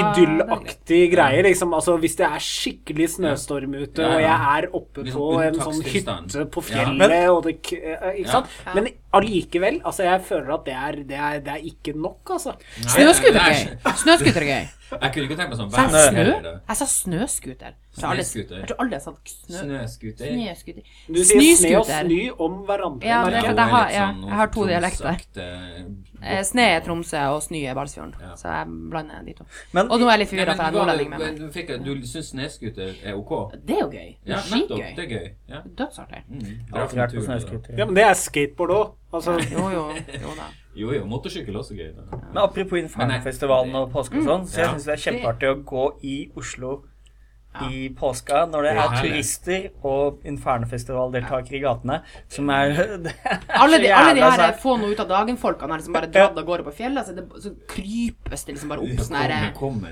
Idyllaktig greie, liksom. Altså Hvis det er skikkelig snøstorm ute, og jeg er oppe på en sånn hytte på fjellet, og det eh, Ikke sant? Men allikevel, altså jeg føler at det er, det er, det er ikke nok, altså. Snøscooter er gøy. Snøscooter er gøy. Jeg kunne ikke tenkt meg sånn vær jeg heller snø? Jeg sa snøscooter. Jeg tror aldri- Snøscooter. Jeg tror aldri jeg sa snø... Snøskuter. Snøscooter. Du sier snø og snø om hverandre. Ja, det jeg. har- ja, sånn jeg har to dialekter. Tromsø-aktig- Eh, er Tromsø, og snø er Balsfjorden. Ja. Så jeg blander de to. Men Og nå er jeg litt forvirra, for jeg er nordlending med meg. men fikk Du syns snøskuter er ok? Det er jo gøy. Det Ja, nettopp. Det er gøy. Ja. Dødsartig. Mm. Har da. snøscooter. Ja, men det er skateboard òg. Altså, Jo, jo. Jo da. Jo, jo. Motorsykkel er også gøy. Da. Men apropos Infernfestivalen og påske og sånn, så jeg Ja. syns det er kjempeartig å gå i Oslo i påska når det er turister og Infernfestivaldeltakere i gatene som er er Alle de, alle de her få noe ut av dagen-folkene har liksom bare dratt av gårde på fjellet, så, det, så krypes det liksom bare opp sånn her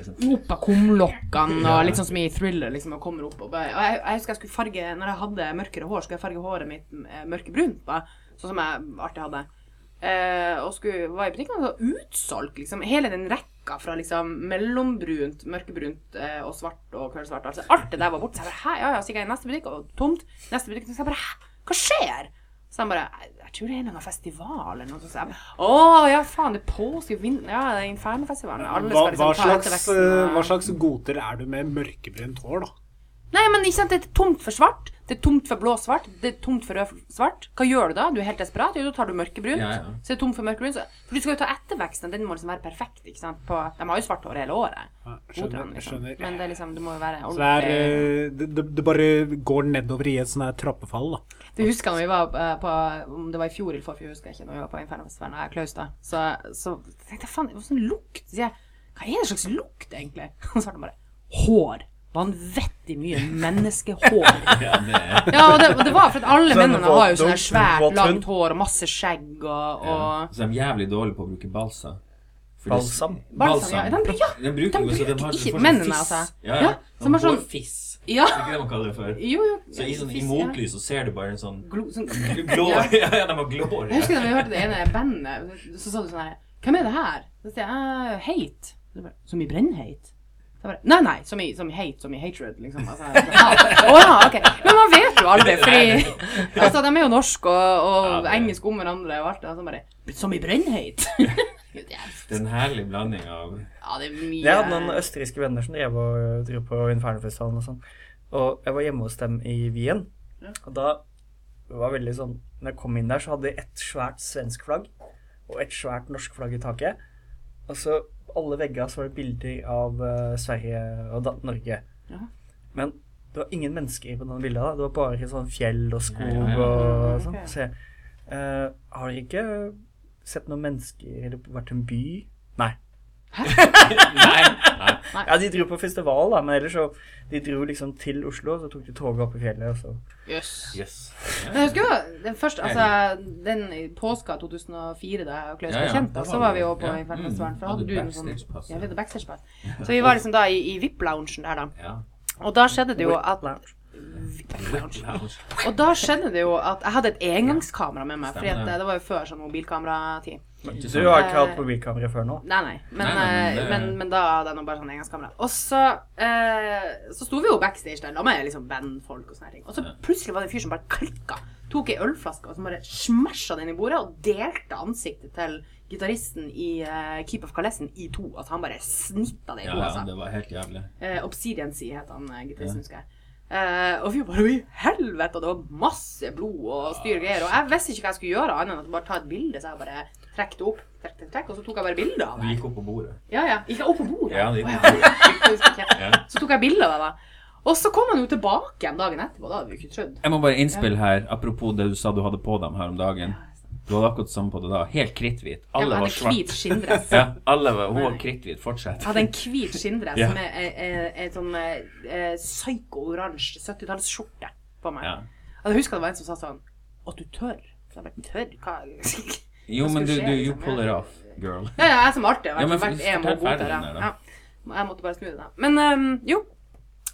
sånn. opp av kumlokkene, og litt sånn som i thriller, liksom, og kommer opp og bare Og jeg, jeg husker jeg skulle farge Når jeg hadde mørkere hår, skulle jeg farge håret mitt eh, mørkebrunt, sånn som jeg alltid hadde. Eh, og skulle, var i butikken, og utsolgt, liksom. Hele den rekka fra liksom mellombrunt, mørkebrunt eh, og svart og kølsvart. Altså, alt det der var borte. Så jeg bare Hæ? Ja, ja. Så gikk jeg i neste butikk, og tomt. Neste butikk, så jeg bare Hæ? Hva skjer? Så han bare Jeg, tror det er en eller annen festival eller noe. Så jeg bare Å ja, faen, det er påske, vinter Ja, det er Infernofestivalen. Alle hva, liksom hva, slags, eh, hva slags goter er du med mørkebrunt hår, da? Nei, men ikke sant, det er tomt for svart. Det er tomt for blå-svart. Det er tomt for rød-svart. Hva gjør du da? Du er helt desperat. Jo, da tar du mørkebrunt. Ja, ja. Så er det tomt for mørkebrunt. Så, for du skal jo ta etterveksten. Den må liksom være perfekt. ikke sant? På, de har jo svart hår hele året. Ja, skjønner, liksom. skjønner. Men det er liksom, det må jo være Så det, er, ordentlig eh, det, det, det bare går nedover i et sånt her trappefall, da. Du husker når vi var eh, på Om det var i fjor eller forfjor, husker jeg ikke. Når vi var på Infernofestivalen og jeg Klaus da. Så, så tenkte jeg faen, det var sånn lukt. Så sier jeg, hva er det slags lukt, egentlig? Og så svarte han bare Hår. Vanvittig mye menneskehår. Ja, er og det, og det var for at alle Sånn mennene har jo sånn her svært, langt hår og masse skjegg og, og Så de er jævlig dårlige på å bruke balsa. Balsam? Balsam, ja. De, ja, De bruker de bruker så de har, ikke- sånn mennene, altså. Ja, Ja, ja. som har sånn- fiss. ja. Det er ikke det man kaller det for. Jo, jo. Så i, sånn, i motlys så ser du bare en sånn. Glo, sånn glår. Ja, ja, de har glår. Jeg husker da vi hørte det ene bandet, så sa du sånn her Hvem er det her? Så sier jeg uh, Hate. Så mye Som bare, nei, nei, som i, som i hate, som i hatred, liksom. Altså, oh, ja, ok. Men man vet jo aldri, fordi altså, de er jo norske og, og Ja, det- engelsk om hverandre og alt det. der. så bare Som i brennhate? Gud, det er- en herlig blanding av ja, det er mye Jeg hadde noen østerrikske venner som drev og dro på Infernofestivalen og sånn. Og jeg var hjemme hos dem i Wien. Og da var veldig sånn Når jeg kom inn der, så hadde de ett svært svensk flagg og et svært norsk flagg i taket. Og så alle veggene så var det bilder av øh, Sverige og da, Norge. Ja. Men det var ingen mennesker på noen bilder. da. Det var bare sånn fjell og skog Ja, ja, ja. og Mm, sånn. Okay. Så jeg, øh, har dere ikke sett noen mennesker eller vært en by? Nei. Nei! nei. Ja, de dro på festival, da, men ellers så De dro liksom til Oslo, så tok de toget opp i fjellet, og så Jøss. Yes. Men jeg husker jo den første, altså den påska 2004, da jeg og Klaus ble ja, kjent, da så var vi- jo på ja, Infernfestivalen. mm, For da hadde du en sånn Ja, ja. vi hadde backstagepass. Så vi var liksom da i, i VIP-loungen der, da. Ja. Og da skjedde det jo at. Og da skjedde det jo at jeg hadde et engangskamera med meg. For det. det var jo før sånn mobilkamera-tid. Du har ikke hatt mobilkamera før nå? Nei, nei. Men, Nei, nei, men eh, det- men, men da hadde jeg nå bare sånn engangskamera. Og så, eh, så sto vi jo backstage der, da med liksom bandfolk og sånne ting. Og så plutselig var det en fyr som bare klikka. Tok ei ølflaske og så bare smasha den i bordet og delte ansiktet til gitaristen i uh, Keep of Kalessen i to. Altså han bare snitta det i to. ja, Altså. det var helt jævlig. Eh, Obsidian Sea het han gitaristen, ja. husker jeg. Eh, og vi bare i helvete, og det var masse blod og styr og greier. Og jeg visste ikke hva jeg skulle gjøre, annet enn at bare ta et bilde. Så jeg bare trekk det opp, trekk, trekk, trekk, og så tok jeg bare bilde av det. Du gikk opp på bordet. Ja, ja. Gikk jeg opp på bordet? Ja, gikk på bordet. Ja. Så tok jeg bilde av det, da. Og så kom han jo tilbake igjen dagen etterpå. Da hadde vi ikke trodd. Jeg må bare innspille her, apropos det du sa du hadde på dem her om dagen. Du hadde akkurat samme på det da. Helt kritthvit. Alle Alle var svart. hvit skinndress. Ja, alle var, hun var kritthvit. Fortsett. Jeg hadde en hvit skinndress Ja. med ei sånn eh, psyko-oransje 70-tallsskjorte på meg. Ja. Og jeg husker det var en som sa sånn Å, du tør? Så jeg bare Tør? Hva? Jo, men du, du you liksom? pull it off, girl. Ja, ja, jeg som alltid har Ja, vært, men vært EM fortell og bot der, ja. Jeg måtte bare snu det, da. Men um, jo.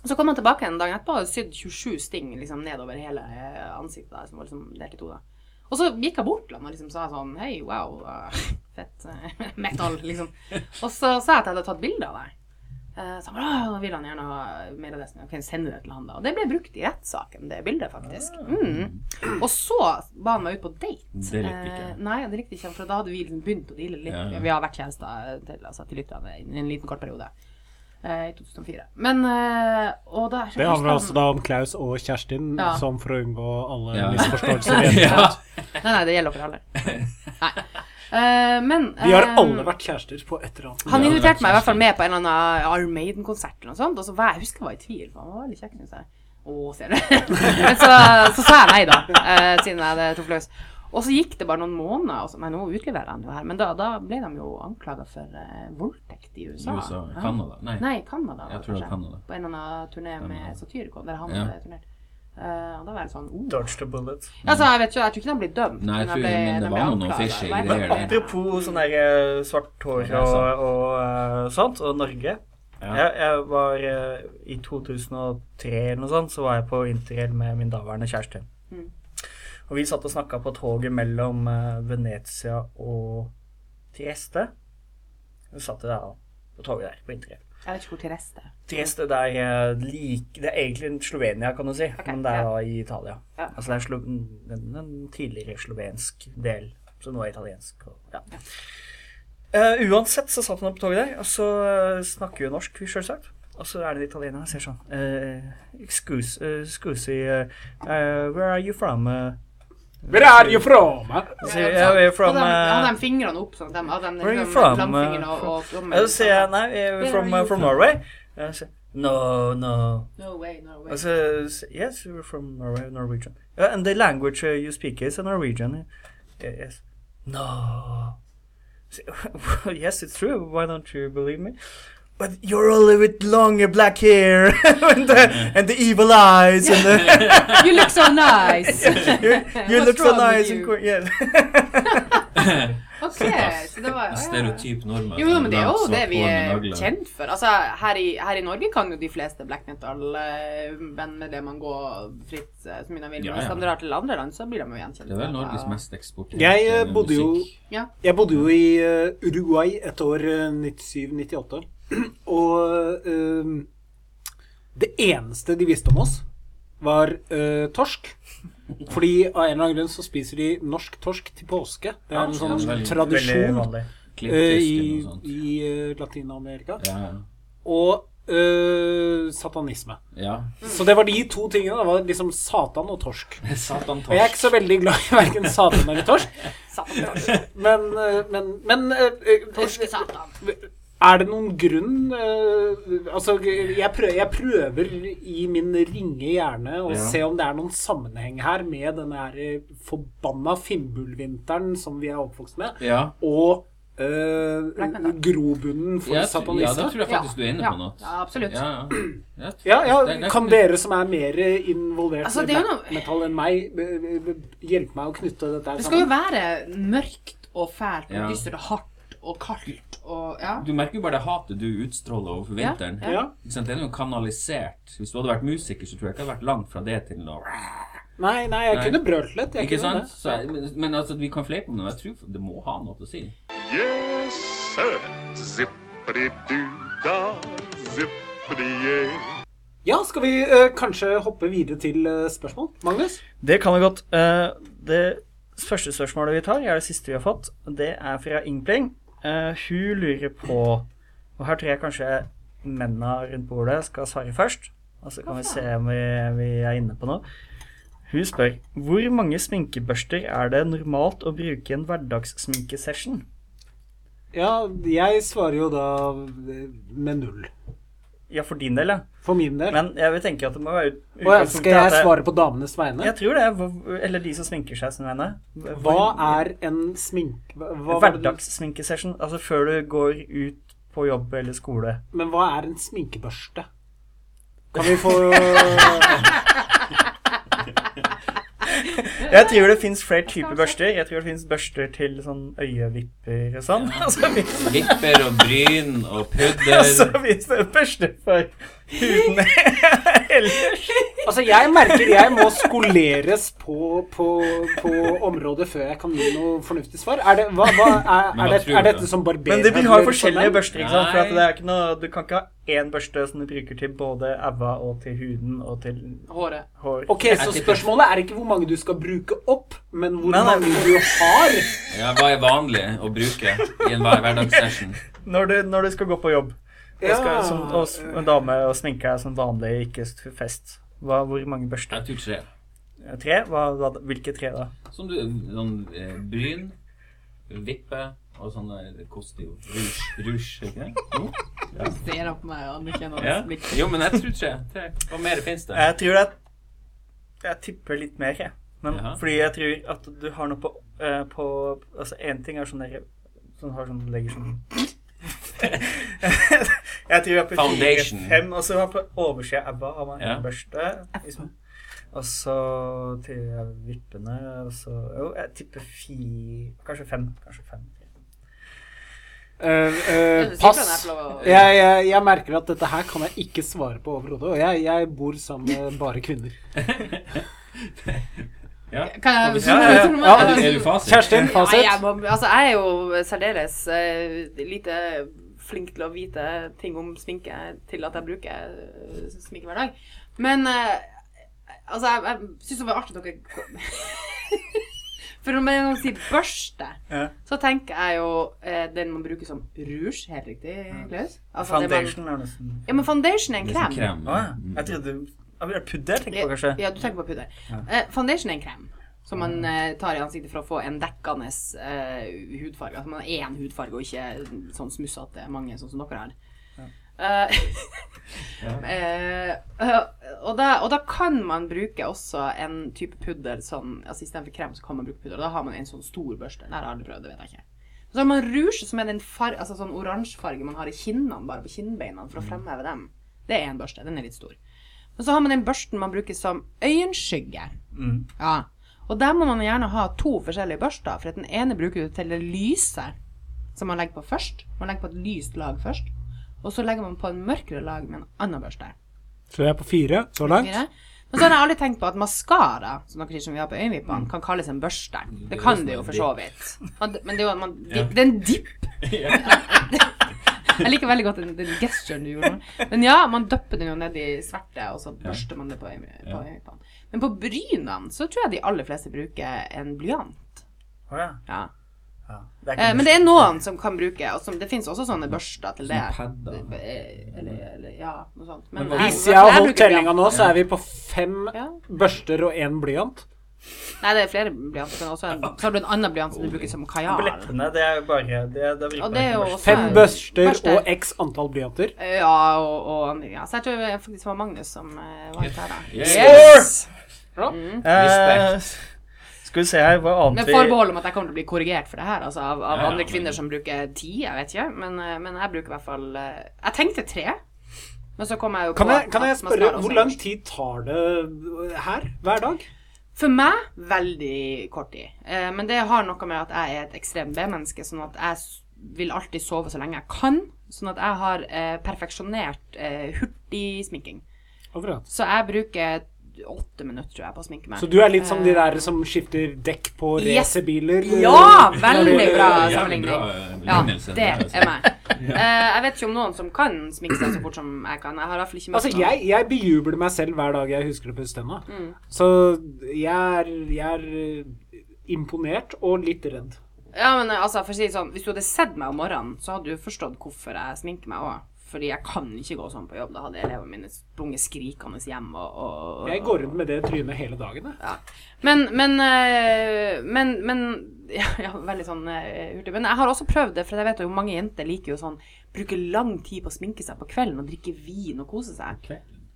Så kom han tilbake en dag etterpå og sydd 27 sting liksom, nedover hele eh, ansiktet, der, som var liksom delt i to. da. Og så gikk jeg bort til ham og liksom sa sånn Hei, wow, uh, fett metal, liksom. Og så sa jeg at jeg hadde tatt bilde av deg. Eh, så han bare, «Å, da vil han gjerne ha mer av det. Jeg kan sende det til han da. Og det ble brukt i rettssaken, det bildet, faktisk. Mm. Og så ba han meg ut på date. Det likte ikke. Eh, nei, det likte ikke for da hadde vi liksom begynt å deale litt. Ja, ja. Vi har vært kjærester til, altså, til lytterne i en liten kort periode. Eh, I 2004. Men øh, Og da Det handler altså da om Klaus og Kjerstin, Ja. som for å unngå alle Ja. misforståelser Ja. Nei, nei, det gjelder dere alle. Uh, men uh, Vi har eh, alle vært kjærester på et eller annet. Han inviterte meg i hvert fall med på en eller annen Iron Maiden-konsert eller noe sånt, og så var jeg, jeg husker jeg var i tvil, for han var veldig kjekk, synes jeg. Å, ser du. Men så, så sa jeg nei, da, uh, siden jeg hadde truffet løs. Og så gikk det bare noen måneder, og så, nei, nå utleverer han jo her, men da, da ble de jo anklaga for uh, voldtekt i USA. USA. Ja. Canada. Nei. Nei, Canada. Jeg tror det var. Canada. På en eller annen turné med. Satyricon, der han Ja. turnerte. turnert. Eh, og da var det sånn oh. Dodge the bullet. Altså, jeg vet ikke, jeg tror ikke de blir dømt. Nei, jeg tror- ble- men det var noen Nei, greier der. Apropos sånn der eh, svart hår Ja, og, og eh, sånt, og Norge. Ja. Jeg, jeg var I 2003 eller noe sånt, så var jeg på interrail med min daværende kjæreste. Mm. Og vi satt og snakka på toget mellom eh, Venezia og Trieste. Vi satt der på toget der, på interrail. Jeg vet ikke hvor Tieste. er. Trieste det er, eh, like, det er egentlig Slovenia, kan du si, okay, men det er ja. i Italia. Ja. Altså det er slo en, den, tidligere slovensk del, som nå er italiensk. Og, ja. Eh, uansett så satt han på toget der, og så snakker jo norsk, selvsagt. Og så er det en italiener som sier sånn uh, Excuse, uh, excuse uh, Where are you from? Uh, Where are you from? eh? så, yeah, we're from hadde, de, eh, fingrene opp sånn de hadde de Where are you liksom from? og, Uh, og tommelen. Og så jeg nei, eh, Where from, uh, from from? Norway. Sier, no, no. No way, no way. Og så Yes, we're from Norway, Norwegian. Yeah, and the language uh, you speak is Norwegian. Yeah, yes. No. Yes, it's true. Why don't you believe me? But you're all with longer black hair and, the, and the evil eyes and the, You look so nice! you, you look so nice and cool. Yes. Ok, så det var ja. Stereotyp nordmann. Jo, men det er jo det vi er kjent for. Altså, her i, her i Norge kan jo de fleste black metal-bandmedlemmene gå fritt som så mye de vil. Ja, Men hvis de drar til andre land, så blir de jo gjenkjent. Det er vel Norges mest eksporterte Jeg eh, eh, bodde jo Jeg bodde jo i eh, Uruguay et år eh, 97-98. Og uh, det eneste de visste om oss, var uh, torsk. Fordi av en eller annen grunn så spiser de norsk torsk til påske. Det er en sånn veldig- Veldig tradisjon veldig eh, i, i eh, Latin-Amerika. Ja, Og Uh, satanisme. ja. Så det var de to tingene. Det var liksom Satan og torsk. Satan Og jeg er ikke så veldig glad i verken Satan eller torsk. Satan, torsk. Men, men, men eh, Torske-satan. Er det noen grunn uh, Altså, jeg prøver, jeg prøver i min ringe hjerne å Ja. se om det er noen sammenheng her med denne her eh, forbanna finnbullvinteren som vi er oppvokst med, ja. og uh, grobunnen for Ja, ja, det tror jeg faktisk du er inne på noe. ja, absolutt. Ja, Kan dere som er mer involvert Altså, black noe- metal enn meg, hjelpe meg å knytte dette sammen? Det skal jo være mørkt og fælt og dystert og hardt og kaldt og Ja. Du merker jo bare det hatet du utstråler overfor vinteren. Ja, Ja. Ikke sant? Det er jo kanalisert. Hvis du hadde vært musiker, så tror jeg ikke det hadde vært langt fra det til å Nei, nei, jeg Nei. kunne brølt litt. Jeg Ikke sant? Så, jeg- men, men altså, vi kan fleipe om det, men jeg tror det må ha noe å si. Yes, sir. Zippity-doo-dah, zippity-yay. Ja, skal vi eh, kanskje hoppe videre til eh, spørsmål? Magnus? Det kan vi godt. Eh, det første spørsmålet vi tar, er det siste vi har fått. Det er fra Ingpling. Eh, hun lurer på Og her tror jeg kanskje mennene rundt bordet skal svare først. Og så kan vi se om vi, vi er inne på noe. Hun spør hvor mange sminkebørster er det normalt å bruke i en hverdagssminkesession? Ja, jeg svarer jo da med null. Ja, for din del, ja. For min del. Men jeg vil tenke at det må være skal jeg svare på damenes vegne? Jeg tror det. Eller de som sminker seg som vegne. Hva er en smink... Hva, hva Hverdagssminkesession. Altså før du går ut på jobb eller skole. Men hva er en sminkebørste? Kan vi få Jeg tror det fins flere typer børster. Jeg tror det fins børster til sånn øyevipper og sånn. Ja. Vipper og bryn og og pudder. så finnes det børster for huden ellers. Altså, jeg merker jeg må skoleres på, på, på området før jeg kan gi noe fornuftig svar. Er, det, hva, hva, er, er, det, er dette som barberer? Men det, vi har forskjellige børster, ikke sant? For at det er ikke noe, du kan ikke ha én børste som du bruker til både æva og til huden og til Håret. hår. Ok, så spørsmålet er ikke hvor mange du skal bruke opp, men hvor Nei, nei. mange du har. Ja, hva er vanlig å bruke i en hver hverdagssession? Når du, når du skal gå på jobb Ja. skal, som, og, en dame og sminke er som vanlig, ikke fest. Hva, hvor mange børster? Jeg tror tre. Tre? Hva, hva, hvilke tre, da? Som du, sånn eh, bryn, vippe og sånn der rouge, rouge, ikke det? Du Ser opp på meg og anerkjenner Ja. hans blikk. jo, men jeg tror tre. tre. Hva mer finnes det? Jeg tror det er Jeg tipper litt mer, jeg. Men, Jaha. fordi jeg tror at du har noe på, eh, på Altså, én ting er sånn der Sånn har sånn Legger sånn Jeg tror jeg er på Foundation. fire, fem, og så har på oversida av æva har man en Ja. børste. Liksom. Og så til vippene, og så Jo, jeg tipper fire Kanskje fem. Kanskje fem. Uh, eh, sier pass. Jeg, jeg, jeg merker at dette her kan jeg ikke svare på overhodet. Og jeg, jeg bor sammen med bare kvinner. Ja. Kan jeg Ja, ja, ja. Ja, Er du fasit? Kjerstin, fasit? jeg, må, altså, jeg er jo særdeles uh, lite flink til å vite ting om sminke til at jeg bruker eh, sminke hver dag. Men eh, altså, jeg, jeg syns det var artig at dere For når man sier børste, Ja. så tenker jeg jo eh, den man bruker som rouge. Helt riktig, Klaus? Altså, man- Foundation er nesten Ja, men foundation er en krem. krem. Ah, ja. Jeg trodde ja, Pudder tenker jeg på, kanskje. Ja, du tenker på pudder. Eh, foundation er en krem som man eh, tar i ansiktet for å få en dekkende eh, hudfarge. Altså man har én hudfarge og ikke sånn smussete mange, sånn som dere har. Ja. Uh, uh, og, da, og da kan man bruke også en type pudder sånn altså Istedenfor krem, så kan man bruke pudder. Og da har man en sånn stor børste. Det har jeg aldri prøvd, det vet jeg ikke. Så har man rouge, som er den far, altså sånn oransjefarge man har i kinnene, bare på kinnbeina, for å fremheve dem. Det er en børste. Den er litt stor. Og så har man den børsten man bruker som øyenskygge. Ja. Og der må man gjerne ha to forskjellige børster, for at den ene bruker du til det lyse, som man legger på først. Man legger på et lyst lag først. Og så legger man på en mørkere lag med en annen børste. Så jeg er på fire så langt. Fire. Men så har jeg aldri tenkt på at maskara, som dere sier som vi har på øyenvippene, kan kalles en børste. Det kan det jo for så vidt. Men det er jo man, Ja. det er en dipp. Jeg liker veldig godt den, den gesturen du gjorde. Men ja, man døpper den jo ned i sverte, og så børster man det på øye- på øyevippene. Men på brynene så tror jeg de aller fleste bruker en blyant. Å ja. Ja. ja. Det Eh, men det er noen som kan bruke og som, Det fins også sånne børster til det. Sånn. Eh, Eller, eller ja, noe sånt. Men men Hvis jeg har holdt tellinga nå, så er vi på fem Ja. børster og én blyant. Nei, det er flere blyanter. men også en- Så har du en annen blyant som du bruker som kajal. Billettene, det er jo bare Det, er- det Og det er jo Fem børster Børster. og x antall blyanter. Ja, og, og ja, Så jeg tror det var Magnus som eh, var her, da. Yes. Eh, skal vi se her hva annet Med forbehold om at jeg kommer til å bli korrigert for det her, altså av, av Ja, andre andre men- kvinner som bruker ti, jeg vet ikke, men, eh, men jeg bruker i hvert fall eh, Jeg tenkte tre, men så kom jeg jo på Kan jeg, kan jeg spørre, hvor lang tid tar det her hver dag? For meg veldig kort tid. Eh, men det har noe med at jeg er et ekstremt B-menneske, sånn at jeg vil alltid sove så lenge jeg kan. Sånn at jeg har eh, perfeksjonert eh, hurtigsminking. Akkurat. Så jeg bruker åtte minutter, tror jeg, på å sminke meg. Så du er litt som de Eh, der som skifter dekk på Yes. Ja! Veldig bra sammenligning. Ja, det er meg. Eh, jeg vet ikke om noen som kan sminke seg så fort som jeg kan. Jeg har iallfall ikke møtt Altså, jeg, jeg bejubler meg selv hver dag jeg husker å pusse tenna. Mm. Så jeg er, jeg er eh, imponert og litt redd. Ja, men eh, altså, for å si det sånn, Hvis du hadde sett meg om morgenen, så hadde du forstått hvorfor jeg sminker meg òg. Fordi jeg kan ikke gå sånn på jobb. Da hadde elevene mine sprunget skrikende hjem. Og, og, og, Jeg går rundt med det trynet hele dagen. jeg. Ja. Men, men, eh, men, men ja, ja, veldig sånn eh, hurtig. Men jeg har også prøvd det, for jeg vet jo mange jenter liker jo sånn Bruker lang tid på å sminke seg på kvelden og drikke vin og kose seg.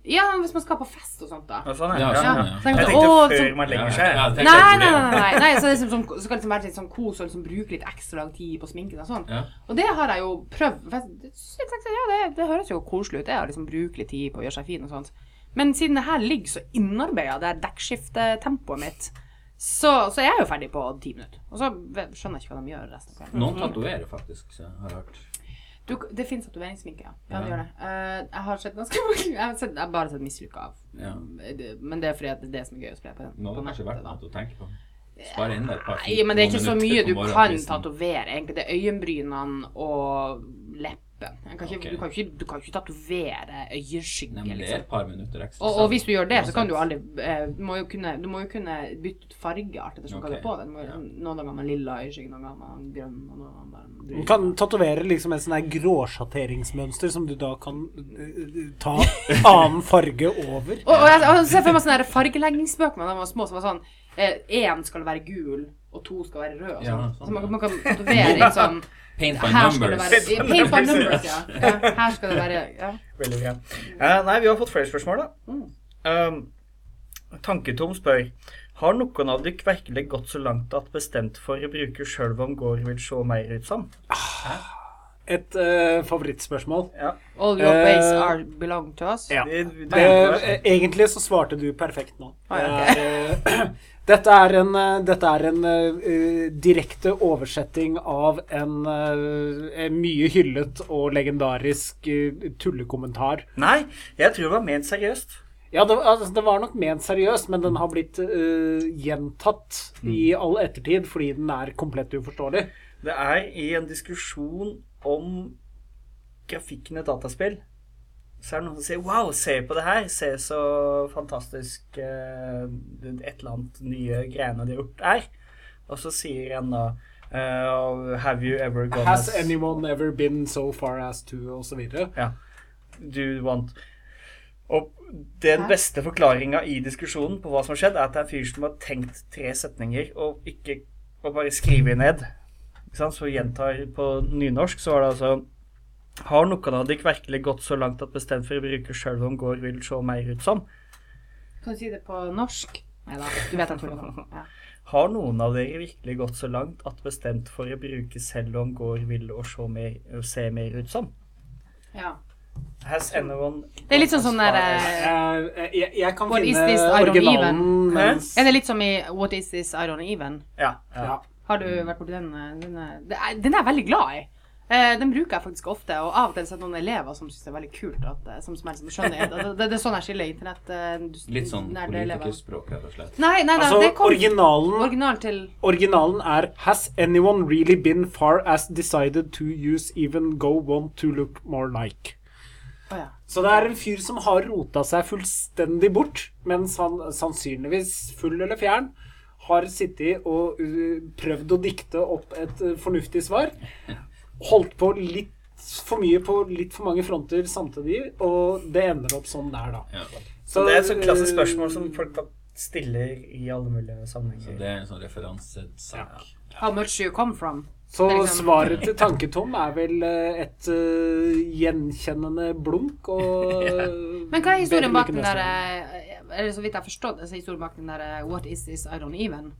Ja, hvis man skal på fest og sånt, da. Sånn, Ja, ja. sånn, jeg Jeg tenkte, tenkte «Å, før man legger seg. Nei, nei, nei, nei, nei. Så det liksom sånn, så skal det liksom være litt sånn kos og liksom bruke litt ekstra lang tid på sminken sminke og sånn. Ja. Og det har jeg jo prøvd. Ja, det, det høres jo koselig ut, det å liksom bruke litt tid på å gjøre seg fin og sånt. Men siden det her ligger så innarbeida, det dekkskiftetempoet mitt, så, så er jeg jo ferdig på ti minutter. Og så skjønner jeg ikke hva de gjør resten av kvelden. Noen tatoverer faktisk, så jeg har hørt. Du, det fins tatoveringssminke, ja. ja. Det gjør det. Uh, jeg har sett ganske mange Jeg har, sett, jeg har bare sett mislykka av. Ja. Men det er fordi det er det som er gøy å spre på, Nå har det kanskje vært noe å tenke på. Spare inn et par Nei, men det er ikke så mye du kan morgenkvisten. tatovere. Egentlig det er øyenbrynene og leppen. Jeg Kan ikke, okay. Du kan jo ikke, du kan ikke tatovere øyeskygge, det er liksom. et par minutter ekstra. Og, og hvis du gjør det, så kan du aldri eh, Du må jo kunne, du må jo kunne bytte ut fargeart etter som okay. du har på deg. Ja. Noen ganger med lilla øyeskygge, noen ganger med grønn og noen ganger med Du kan tatovere liksom et sånn her gråsjatteringsmønster som du da kan uh, ta annen farge over. Og, og jeg, og ser for meg sånne fargeleggingsbøker da man var små, som var sånn Én skal være gul, og to skal være rød. Og Ja, sånn. sånn, så man, man kan tatovere en sånn Paint by Her numbers. være Paint by numbers, ja. ja. Her skal det være ja. Veldig bra. Uh, nei, vi har fått flere spørsmål, da. Mm. Um, Tanketom spør Har noen av dere virkelig gått så langt at bestemt for å bruke sjøl om går vil se mer ut som? Et uh, favorittspørsmål. Ja. All your ways uh, are belong to us. Ja. Det, Det, det, egentlig så svarte du perfekt nå. Ah, eh, dette er en, eh, dette er en uh, direkte oversetting av en uh, en mye hyllet og legendarisk uh, tullekommentar. Nei, jeg tror det var ment seriøst. Ja, det, altså, det var nok ment seriøst, men den har blitt gjentatt i all ettertid fordi den er komplett uforståelig. Det er i en diskusjon om grafikken i dataspill. Så er det noen som sier 'wow, se på det her'. Se så fantastisk eh, et eller annet nye greiene de har gjort er. Og så sier en da uh, 'Have you ever gone Has as anyone ever been so far as to og så videre. Ja. Do you want Og den beste forklaringa i diskusjonen på hva som har skjedd, er at det er en fyr som har tenkt tre setninger og ikke og bare skriver ned. Ikke sant? Så gjentar på nynorsk, så var det altså Har noen av dere virkelig gått så langt at bestemt for å bruke sjøl om går vil se mer ut som? Kan du si det på norsk? Nei da, du vet jeg tuller. Ja. Har noen av dere virkelig gått så langt at bestemt for å bruke selv om går vil å se mer, se mer ut som? ja. Has anyone Det er litt sånn sånn der Eh, jeg, jeg kan What is finne this iron originalen, even? mens Er det litt som i What is this iron even? Ja. ja. Har du vært borti den? eh, Den er, er- den er jeg veldig glad i. Eh, den bruker jeg faktisk ofte, og av og til så er det noen elever som syns det er veldig kult. At, eh, som, som er liksom skjønner det, det, det er sånn jeg skiller internett eh, du- Litt sånn politikerspråk, rett og slett. Nei, nei, nei, Altså, det kom originalen original til Originalen er Has anyone really been far as decided to use even go want to look more like? Oh, ja. Så det er en fyr som har rota seg fullstendig bort, mens han sannsynligvis full eller fjern har sittet og uh, prøvd å dikte opp et uh, fornuftig svar. Holdt på litt for mye på litt for mange fronter samtidig, og det ender opp sånn der, da. Ja. Så det er et sånt klassisk uh, spørsmål som folk da stiller i alle mulige Så sammenhenger. det er en sånn referansesak. How much you come from? Så liksom- svaret til Tanketom er vel eh, et uh, gjenkjennende blunk og Men hva er historien bak den derre der eh, Eller så vidt jeg har forstått, så er historien bak den der eh, What is this I don't even?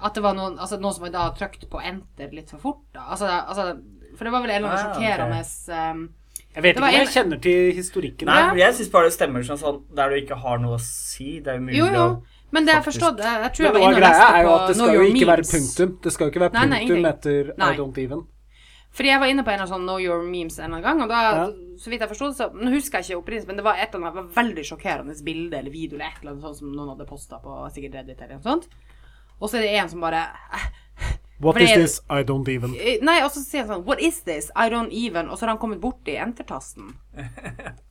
At det var noen, altså noen som da har trykt på enter litt for fort, da. Altså, altså, for det var vel en eller annen Ah, ok. sjokkerende um, Jeg vet ikke om jeg en- kjenner til historikken. Nei, Ja. men jeg syns bare det stemmer sånn, sånn der du ikke har noe å si. Det er jo mulig Jo, jo. Men det jeg forstod, forstått Jeg, jeg tror Men jeg var inne og greia leste er jo at det skal jo ikke ikke være Memes. punktum. Det skal jo ikke være Nei, nei, etter Nei. I don't even. Fordi jeg var inne på en av sånne Know Your Memes en eller annen gang, og da, Ja. så vidt jeg forstod, så Nå husker jeg ikke opprinnelsen, men det var et eller annet veldig sjokkerende bilde eller video eller et eller annet sånt som noen hadde posta på sikkert Reddit eller noe sånt. Og så er det en som bare eh, What is this? I don't even. eh, Nei, og så sier han sånn What is this? I don't even Og så har han kommet borti entertasten.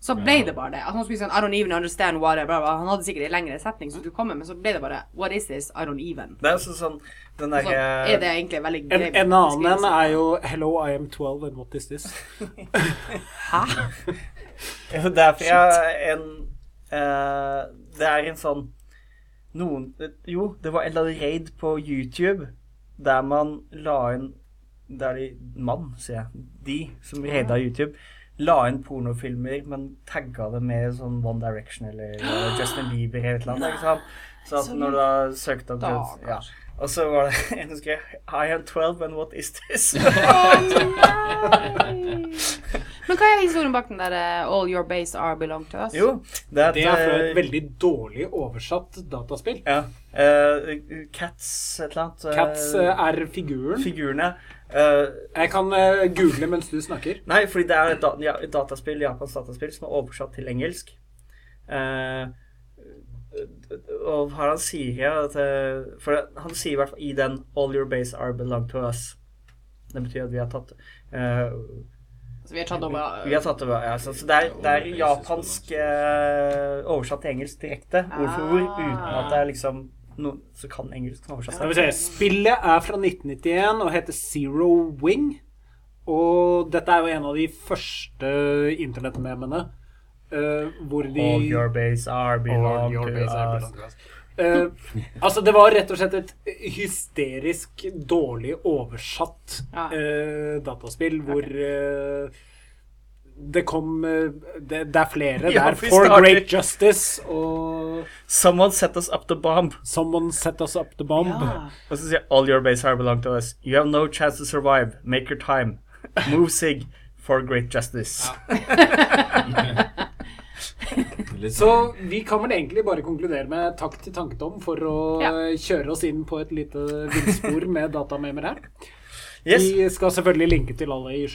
Så ble det bare det. At han skulle si sånn I don't even understand what I blah, blah. Han hadde sikkert en lengre setning som skulle komme, men så ble det bare What is this? I don't even. Det er også sånn den Så er det egentlig veldig En, grei en annen en er jo Hello, I am 12, and what is this? Hæ? Ja, Derfor jeg en uh, Det er en sånn noen Jo, det var en eller annen raid på YouTube der man la inn Der de Mann, sier jeg. De som raida YouTube, la inn pornofilmer, men tagga det med sånn One Direction eller Justin Bieber eller et eller annet. Ikke sant? Så at når du har søkt opp ja. Og så var det en som skrev I am 12 and what is this? Men hva er historien bak den der uh, All your base are belong to us? jo, det er, Det er fra eh, et veldig dårlig oversatt dataspill. Ja. Uh, Cats et eller annet. eh, Cats eh, er figuren. Figurene. Eh, Jeg kan eh, google mens du snakker. nei, fordi det er et, da, ja, et dataspill, japansk dataspill som er oversatt til engelsk. Uh, og her han sier ja, at eh, For han sier i hvert fall i den 'All your base are belong to us'. Det betyr at vi har tatt eh, Så vi har tatt over Vi har tatt over, ja, så, så det er, det er japansk uh, oversatt til engelsk direkte, ord for ord, Ah. uten at det er liksom noen som kan engelsk. Skal. Spillet er fra 1991 og heter Zero Wing. Og dette er jo en av de første internettmemene Uh, hvor de All your base are belong to us. Eh, altså, det var rett og slett et hysterisk dårlig oversatt Ja. uh, dataspill hvor uh, det kom det, det er flere. Ja, det er For Great Justice og Someone set us up the bomb. Someone Set Us Up The Bomb. Ja. Og så sier All your base are belong to us. You have no chance to survive. Make your time. Move sig for great justice. Litt Så vi kan vel egentlig bare konkludere med takk til Tanketom for å Ja. kjøre oss inn på et lite villspor med datamemer her. Yes. Vi skal selvfølgelig linke til alle i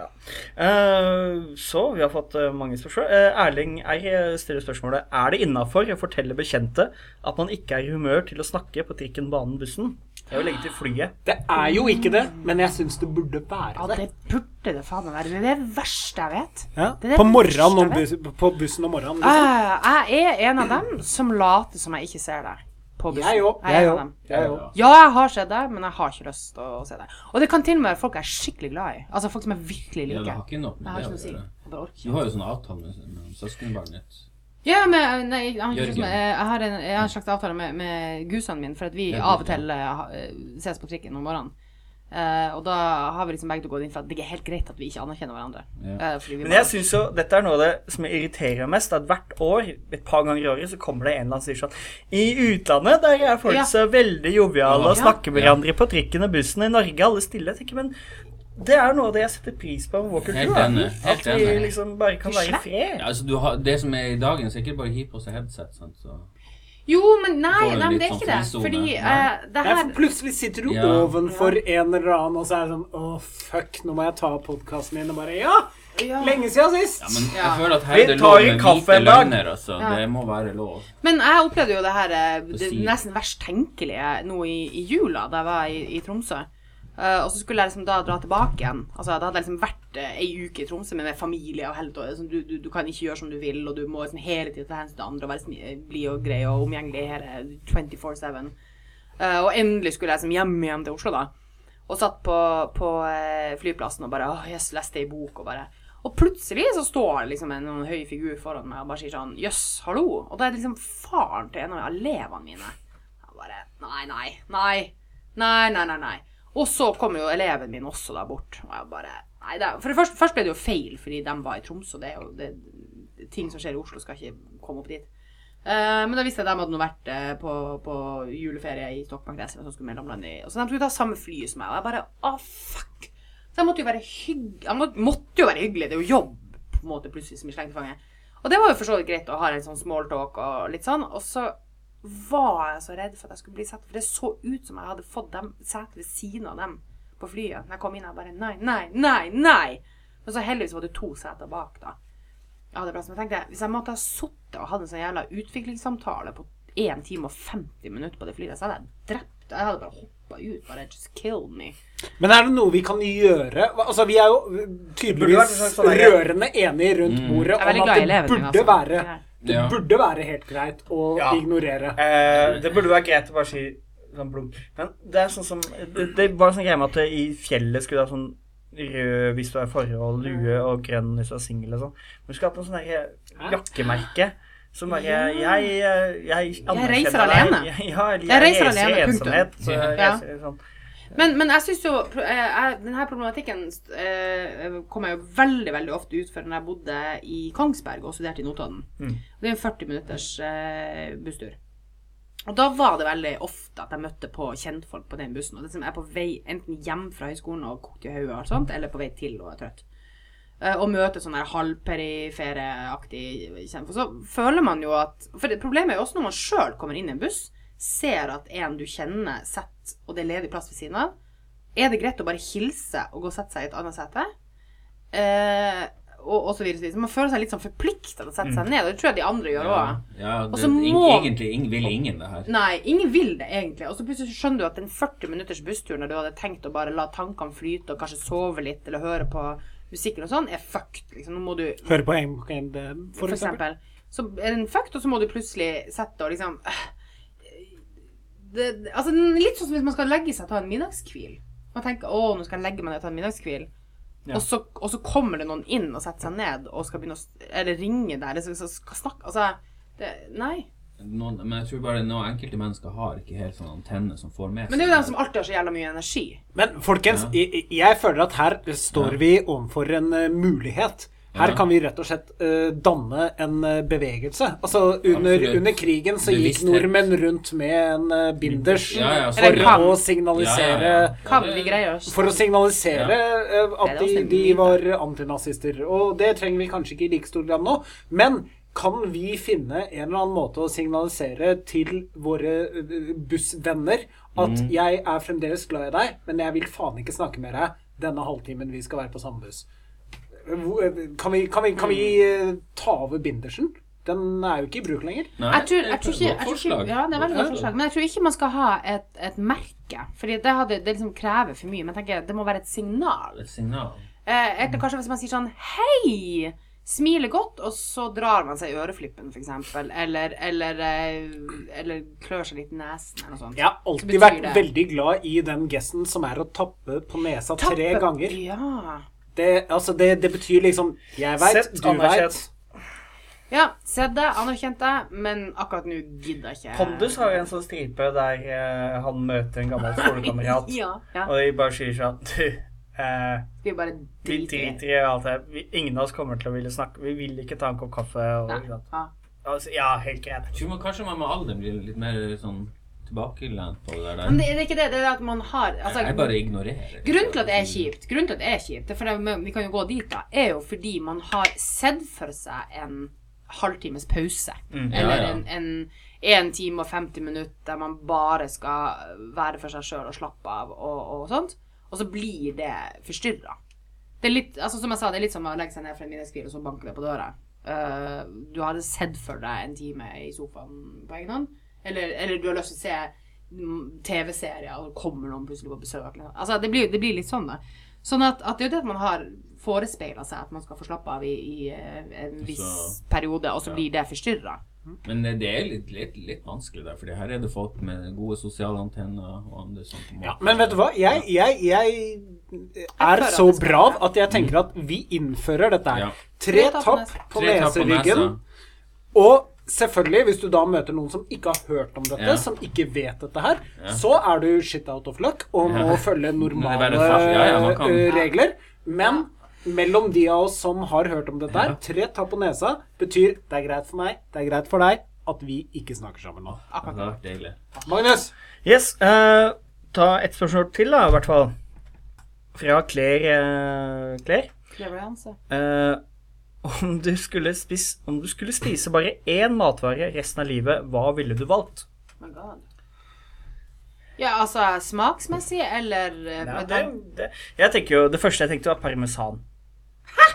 shownotes. Uh, så vi har fått eh, mange spørsmål. Uh, Erling R stiller spørsmålet Er det innafor å fortelle bekjente at man ikke er i humør til å snakke på trikken, banen, bussen? Jeg vil legge til flyet. Det er jo ikke det, men jeg syns det burde være Ja, det. det burde det faen meg være. Det er det verste jeg vet. Ja. det er det På morgenen bus på bussen om morgenen. Liksom. Uh, jeg er en av dem som later som jeg ikke ser deg på bussen. Jeg òg. Jeg òg. Ja, jeg har sett deg, men jeg har ikke lyst til å se deg. Og det kan til og med være folk jeg er skikkelig glad i. Altså folk som jeg virkelig Ja, det har ikke noe med det å si. Du har jo sånn avtale med, med søskenbarnet ditt. Ja, men nei, jeg har, en, jeg har en slags avtale med, med gusene mine, for at vi Ja, av og til eh, eh, ses på trikken om morgenen. Eh, og da har vi liksom begge to gått inn for at det er helt greit at vi ikke anerkjenner hverandre. Ja. Uh, fordi vi Men bare- jeg synes jo, dette er noe av det som irriterer meg mest. At hvert år, et par ganger i året, så kommer det en eller annen som sier sånn I utlandet der er folk Ja. så veldig joviale og snakker med hverandre på trikken og bussen. I Norge alle stille. Jeg tenker, men det er noe av det jeg setter pris på med vår kultur. Helt da. enig, helt At vi liksom bare kan være i fred. Ja, altså, du har, det som er i dagen, så er ikke bare å og headset. Sant? Så. Jo, men nei, nei, men det er sånn ikke det. Fordi eh, det her plutselig sitter du Ja. ovenfor en eller annen, og så er det sånn Å, fuck, nå må jeg ta opp podkasten min. Og bare Ja! Ja. Lenge siden sist! Ja, men jeg føler at her Vi er det tar lov med kaffe hvite en dag. løgner. Altså. Ja. Det må være lov. Men jeg opplevde jo det her eh, det nesten verst tenkelige nå i, i jula, da jeg var i, i Tromsø. Eh, og så skulle jeg liksom da dra tilbake igjen. Altså, Da hadde jeg liksom vært uh, ei uke i Tromsø med, med familie og helt, og, liksom, du, du, du kan ikke gjøre som du vil, og du må liksom hele tiden ta hensyn til andre og være blid og grei og omgjengelig hele 24-7. Uh, og endelig skulle jeg liksom hjem igjen til Oslo, da. Og satt på, på uh, flyplassen og bare åh, yes, leste ei bok og bare Og plutselig så står det liksom en, noen høy figur foran meg og bare sier sånn Jøss, hallo. Og da er det liksom faren til en av elevene mine. Jeg bare Nei, nei, nei. Nei, nei, nei. nei. Og så kom jo eleven min også da bort. Og jeg bare Nei, det for det første, først ble det jo feil fordi de var i Tromsø. Det er jo det, Ting som skjer i Oslo, skal ikke komme opp dit. Uh, men da visste jeg at de hadde vært uh, på, på juleferie i Stokmarkneset. Så skulle mellomlande i Så de skulle ta samme fly som meg. Og jeg bare Å, fuck. Så jeg måtte jo være hyggelig. Måtte, måtte jo være hyggelig. Det er jo jobb, på en måte, plutselig, som i fanget. Og det var jo for så vidt greit å ha en sånn smalltalk og litt sånn. Og så var jeg så redd for at jeg skulle bli sett For det så ut som jeg hadde fått dem sete ved siden av dem på flyet. Når jeg kom inn, jeg bare Nei, nei, nei, nei! Men så heldigvis var det to seter bak, da. Jeg hadde plass. Men jeg tenkte, hvis jeg måtte ha sittet og hatt en sånn jævla utviklingssamtale på 1 time og 50 minutter på det flyet, så hadde jeg drept Jeg hadde bare hoppa ut. Bare just kill me. Men er det noe vi kan gjøre Altså, Vi er jo tydeligvis sånn der- rørende enige rundt bordet Jeg er om at det burde altså. være Det Ja. burde være helt greit å Ja. ignorere. Eh, det burde være greit å bare si sånn blunk. Men det er sånn som Det, var en sånn greie med at det i fjellet skulle ha sånn rød hvis du er i forhold, lue og grønn hvis du er singel og sånn. Men du skulle hatt en sånn derre jakkemerke som bare Jeg, jeg, jeg jeg reiser alene. Jeg, ja, jeg, Jeg reiser alene, punktum. Så jeg reiser sånn. Men, men jeg syns jo eh, jeg, Denne problematikken eh, kom jeg jo veldig veldig ofte ut for når jeg bodde i Kongsberg og studerte i Notodden. Det er en 40 minutters eh, busstur. Og da var det veldig ofte at jeg møtte på kjentfolk på den bussen. Og det som er på vei enten hjem fra høyskolen og kokt i hodet, og sånt, eller på vei til og er trøtt. Og møte sånn der halvperifereaktig kjentfolk. Så føler man jo at For problemet er jo også når man sjøl kommer inn i en buss, ser at en du kjenner, sitter, og det er ledig plass ved siden av. Er det greit å bare hilse og gå og sette seg i et annet sete? Eh, og, og så videre, så videre. Man føler seg litt sånn forplikta til å sette seg ned. Og det tror jeg de andre gjør òg. Ja, Og så må- Egentlig ingen vil ingen det her. Nei, ingen vil det egentlig. Og så plutselig skjønner du at den 40 minutters busstur når du hadde tenkt å bare la tankene flyte og kanskje sove litt eller høre på musikken og sånn, er fucked. Liksom. Nå må du Høre på Aim for for eksempel. eksempel. Så er den fucked, og så må du plutselig sette og liksom øh, det, Altså litt sånn som hvis man skal legge seg og ta en middagskvil. Man tenker 'Å, nå skal jeg legge meg ned og ta en middagskvil'. Og, så, og så kommer det noen inn og setter seg ned og skal begynne å Eller ringe der eller skal, skal snakke Altså det, Nei. Noen, men jeg tror bare noen enkelte mennesker har ikke helt sånn antenne som får med seg Men det er jo dem som alltid har så jævla mye energi. Men folkens, jeg, jeg føler at her står vi overfor en uh, mulighet. Her kan vi rett og slett uh, danne en eh, bevegelse. Altså, under, under krigen så gikk nordmenn rundt med en uh, binders Ja, ja, for Eller kan. å signalisere Ja? For å signalisere uh, at de, de var antinazister. Og det trenger vi kanskje ikke i like stor grad nå. Men kan vi finne en eller annen måte å signalisere til våre bussvenner at Mm. jeg er fremdeles glad i deg, men jeg vil faen ikke snakke med deg denne halvtimen vi skal være på samme buss? Eh, Kan vi, kan vi, kan vi eh, ta over bindersen? Den er jo ikke i bruk lenger. Nei, Jeg tror, det er jeg tror et ikke, godt jeg tror forslag. ikke Ja, det er veldig godt forslag. Men jeg tror ikke man skal ha et, et merke. Fordi det, hadde, det liksom krever for mye. Men jeg tenker, det må være et signal. Et signal. Eh, etter, kanskje hvis man sier sånn Hei! Smiler godt, og så drar man seg i øreflippen, f.eks. Eller, eller, eh, eller klør seg litt i nesen, eller noe sånt. Jeg har alltid vært det- veldig glad i den gesten som er å tappe på nesa tre Tappe- ganger. Ja. Det, altså, det, det betyr liksom Jeg veit, du veit. ja sett det, anerkjent det, men akkurat nå gidder jeg ikke. Pondus har jo en sånn stripe der eh, han møter en gammel skolekamerat, Ja, ja. og de bare sier sånn Du, eh, Vi bare vi driter i alt det. Vi, ingen av oss kommer til å ville snakke. Vi vil ikke ta en kopp kaffe. Og, Nei. Ja. Altså, ja, helt greit. Kanskje man med alderen blir litt mer sånn tilbakelent på det der. Men det, det er ikke det. Det er at man har altså, jeg bare ignorerer. Grunnen til at det er kjipt, grunnen til at det er kjipt, det er for det, vi kan jo gå dit, da, er jo fordi man har sett for seg en halvtimes pause. Mm. Eller ja. en, en 1 time og 50 minutter der man bare skal være for seg sjøl og slappe av og, og sånt. Og så blir det forstyrra. Det er litt, altså som jeg sa, det er litt som å legge seg ned for en middagskvil, og så banker det på døra. Uh, du hadde sett for deg en time i sofaen på egen hånd. Eller, eller du har lyst til å se mm, TV-serier, og kommer noen plutselig på besøk. eller. Altså, det blir, det blir litt sånn, da. Sånn at, at det er jo det at man har forespeila seg at man skal få slappe av i, i eh, en viss Så- periode, og så ja. blir det forstyrra. Men det er litt, litt, litt vanskelig der, for her er det folk med gode sosiale antenner og andre sånne Ja, men vet du hva? Jeg, jeg, jeg er så bra brav at jeg tenker at vi innfører dette her. Ja. Tre tapp på neseryggen. Og selvfølgelig, hvis du da møter noen som ikke har hørt om dette, Ja. som ikke vet dette her, Ja. så er du shit out of luck og må Ja. følge normale ja, ja, kan- regler. Men mellom de av oss som har hørt om dette her, tre tapp på nesa betyr det er greit for meg, det er greit for deg at vi ikke snakker sammen nå. Magnus! Yes, uh, ta et spørsmål til, da, i hvert fall. Fra Claire. uh, Claire. Leveranse. Eh, om, du skulle spis, om du skulle spise bare én matvare resten av livet, hva ville du valgt? Oh my god. Ja, altså smaksmessig eller Nei, det, det, jeg tenker jo, Det første jeg tenkte, var parmesan. Hæ?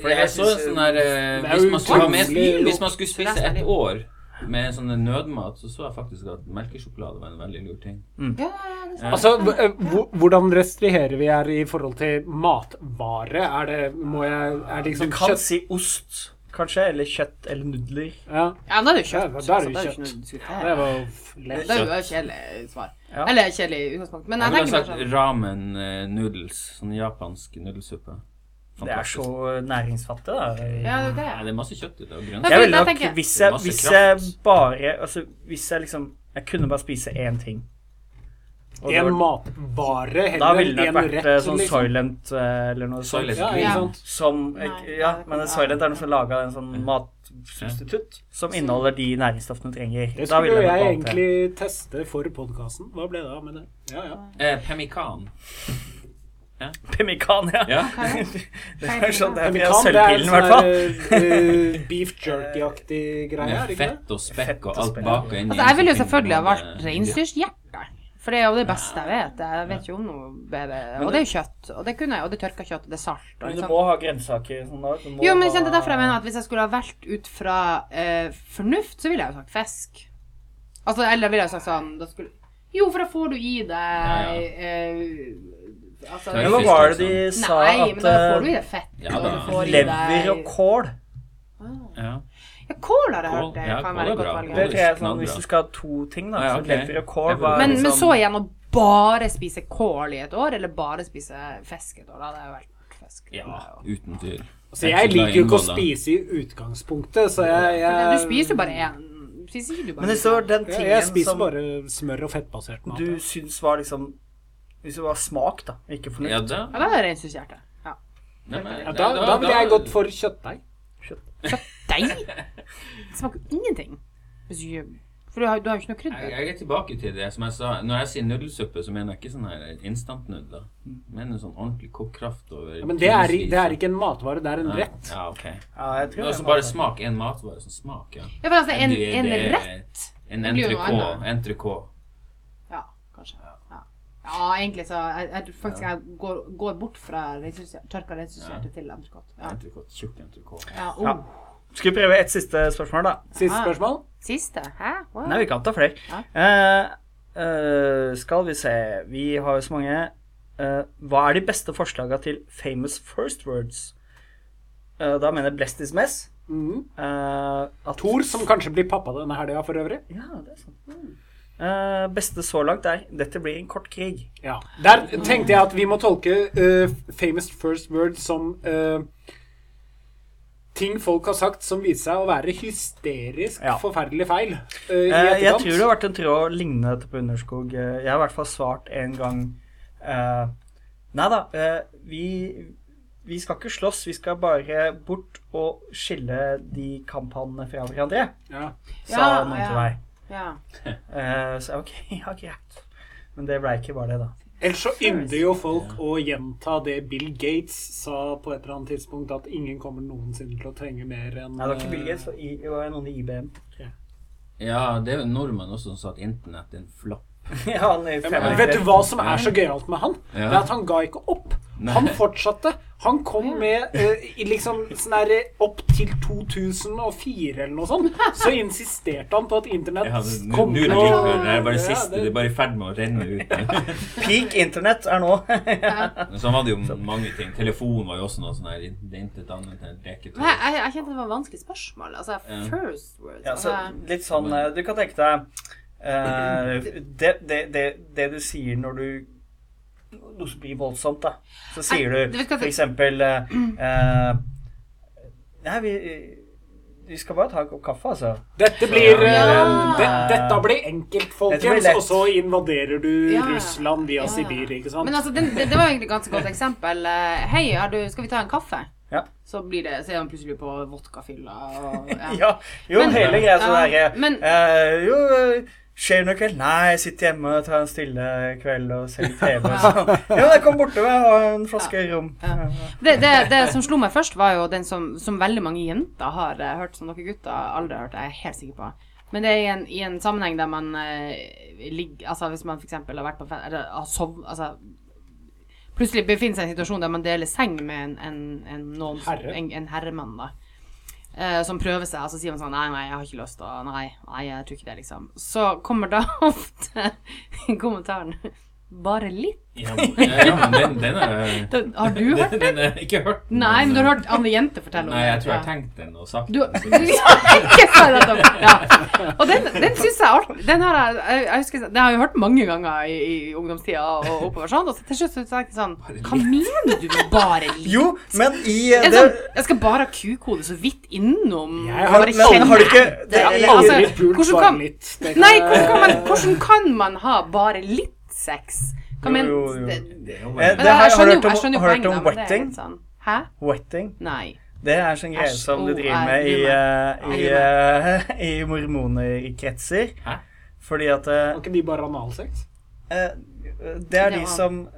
For jeg så en sånn der eh, hvis, man skulle ha med, utrolig- hvis man skulle spise et år med sånn nødmat, så så jeg faktisk at melkesjokolade var en veldig lur ting. Ja, ja. Altså, eh, hvor- hvordan restriherer vi her i forhold til matvare? Er det Må jeg Er det liksom Du liksom kan kjøtt si ost, kanskje, eller kjøtt eller nudler. Ja, Ja, da er det jo Ja, kjøtt. da er det jo altså, kjøtt. det var lett. Det et kjedelig svar. Ja. Eller kjedelig utgangspunkt. Men Jeg jeg ville tenker sagt sånn ramen eh, noodles, sånn japansk nudelsuppe. Det er så næringsfattig, da. Ja, det er Nei, det. det er masse kjøtt i det, og Ja, Jeg ville nok, hvis jeg, hvis jeg bare Altså, hvis jeg liksom Jeg kunne bare spise én ting. Og En var- matvare Da ville det nok vært rett. eh, sånn liksom. Soylent eh, eller noe Soylent sånt. Ja, Ja. Som Nei, Ja, men Soylent er noe som laga en sånn matsubstitutt som inneholder de næringsstoffene du trenger. Det skulle jeg jeg egentlig teste for podkasten. Hva ble det av med det? Ja, ja. Eh, pemmikan. Pemmikan, ja. Ja. Det er sånn, det er sølvpillen, i sånn hvert fall. eh, beef jerky-aktig greie, Med fett og spekk og alt bak og inni. Altså, jeg ville jo selvfølgelig ha man valgt det- reinsdyrhjerte. For det er jo det beste jeg vet. Jeg vet ikke om noe bedre. Og det er jo kjøtt. Og det kunne jeg. Og det er tørka kjøtt, og det er salt. Og Men du sånn. må ha grønnsaker. Sånn da. Jo, men det er derfor jeg mener at hvis jeg skulle ha valgt ut fra eh, fornuft, så ville jeg jo sagt fisk. Altså, eller ville jeg sagt sånn da skulle, Jo, for da får du i deg ja. eh, altså, Men hva var det altså. de sa Nei, at men da får du i eh, deg fett. Ja, da. du får lever og kål. kål Ja. Ja, kål har jeg hørt det ja, kan være et godt valg. Det tror jeg er sånn Hvis du skal ha to ting, da, Ja, så ok. lever og kål var Men, men liksom så igjen å bare spise kål i et år, eller bare spise fisk et år, da Det er jo vært fisk. ja, uten tvil. Altså, jeg liker jo ikke å spise i utgangspunktet, så jeg, jeg Du spiser jo bare én. Spiser ikke du bare Men det står den jeg, tingen jeg spiser bare smør og fettbasert mat. du syns var liksom Hvis det var smak, da, ikke fornuft. Ja, da, Ja, da er det reinsdyrhjerte. Ja. Nei, men- Ja, da, da ville jeg gått for kjøttdeig. Kjøttdeig? Det smaker ingenting. For du har, du har jo ikke noe krydder. jeg er tilbake til det som jeg sa. Når jeg sier nudelsuppe, så mener jeg ikke sånn her instantnudler. Jeg mener sånn ordentlig kokt kraft over Ja, men det er, det er ikke en matvare, det er en Nei. rett. Ja, ok. Ja, jeg tror Det er jeg altså bare smak. En matvare som smak, ja. Ja, for altså, en, Det- en rett En entrecôte. annet. Entrecôte. Ja, kanskje. Ja, ja egentlig så Jeg, jeg faktisk jeg går, går bort fra tørka reinsdyrhjerte til entrecôte. Ja. Entrecôte. Tjukk entrecôte. Ja, Ja. oh. Skal vi prøve et siste spørsmål, da? Siste Ah. spørsmål? Siste? Hæ? Wow. Nei, vi kan ta flere. Ja. Uh, uh, skal vi se Vi har jo så mange. Uh, hva er de beste forslaga til famous first words? Eh, da mener jeg Blessed is mess. Mm. Eh, at- Thor, som kanskje blir pappa denne helga for øvrig. Ja, det er sant. Eh, beste så langt er 'Dette blir en kort krig'. Ja. Der tenkte jeg at vi må tolke uh, famous first word som uh, ting folk har sagt som viser seg å være hysterisk Ja. forferdelig feil. jeg tror det har vært en tråd lignende dette på Underskog. Jeg har i hvert fall svart en gang eh, Nei da, eh, vi, vi skal ikke slåss. Vi skal bare bort og skille de kamphanene fra hverandre, ja. sa Ja, noen ja. til meg. Ja. Uh, så OK, ja, greit. Men det ble ikke bare det, da. Ellers så ynder jo folk å gjenta det Bill Gates sa på et eller annet tidspunkt, at ingen kommer noensinne til å trenge mer enn Nei, det var ikke Bill eh, Gates, det var noen i IBM. tror. Ja, det er jo nordmann også som sa at internett er en flopp. ja, Ja, vet du hva som er så gøyalt med han? Ja. Det er at han ga ikke opp. Nei. Han fortsatte. Han kom med eh, liksom sånn der opp til 2004 eller noe sånt. Så insisterte han på at internett Ja, det- kom nå er det til å- Det er bare det siste. Det er bare i ferd med å renne ut. Peak internett er nå. så han hadde jo mange ting. Telefon var jo også noe sånn her Det er intet annet enn et leketøy. Men jeg, jeg, jeg kjente det var et vanskelig spørsmål. Altså, Ja. first words. Ja, så altså, litt sånn eh, Du kan tenke deg eh, det, det, det, det du sier når du Noe som blir voldsomt, da. Så sier du eksempel eh, eh, Nei, vi, vi skal bare ta en kopp kaffe, altså. Dette blir eh, Ja. det, Dette blir enkelt, folkens. Og så invaderer du Ja. Russland via Ja. Sibir, ikke sant? Men altså, det, det, det var egentlig et ganske godt eksempel. Eh, Hei, har du, skal vi ta en kaffe? Ja. Så blir det, så er han plutselig på vodkafylla. og- Ja. Ja, jo, Men- hele greia sånn herre uh, eh, Jo, skjer det noe kveld? Nei, jeg sitter hjemme og tar en stille kveld og ser TV. Så. Ja, jeg kom bortover og har en flaske rom. Ja. Det, det, det som slo meg først, var jo den som, som veldig mange jenter har eh, hørt, som dere gutter aldri har hørt, jeg er helt sikker på. Men det er i en, i en sammenheng der man eh, ligger Altså hvis man f.eks. har vært på Eller har sovet Altså plutselig befinner seg i en situasjon der man deler seng med en, en, en, noen, Herre. en, en herremann, da. Eh, som prøver seg, og så sier man sånn Nei, nei, jeg har ikke lyst og Nei, nei, jeg tror ikke det, liksom. Så kommer da ofte kommentaren Bare litt. Ja, men- ja, men den, den er Den, har du hørt den? den? Den er ikke hørt den, Nei, men du har hørt andre Jente fortelle om Nei, jeg tror jeg har tenkt den og sagt Du, den. ja. Og den, den syns jeg alt Den har jeg, jeg, jeg husker Den har jeg hørt mange ganger i, i ungdomstida og oppover sånn. Og så til slutt så tenkte jeg sånn Hva mener du med bare litt? Jo, men i Er det, sånn, jeg skal bare ha kukhode så vidt innom. Jeg har- bare men kjenne har du ikke- det jeg, altså, hvordan kan, litt. Nei, hvordan kan, man, hvordan kan man ha bare litt sex? Hva Jo, men, jo, jo. Det, Det er jo det jeg, har- jeg skjønner jo, hørt om- skjønner har du hørt om men wetting? sånn Hæ? wetting Nei. Det er sånn greie som du oh, driver med i, eh, i, Jeg i mormonerkretser. Fordi at eh, Har ikke de bare analsex? eh, Det er de som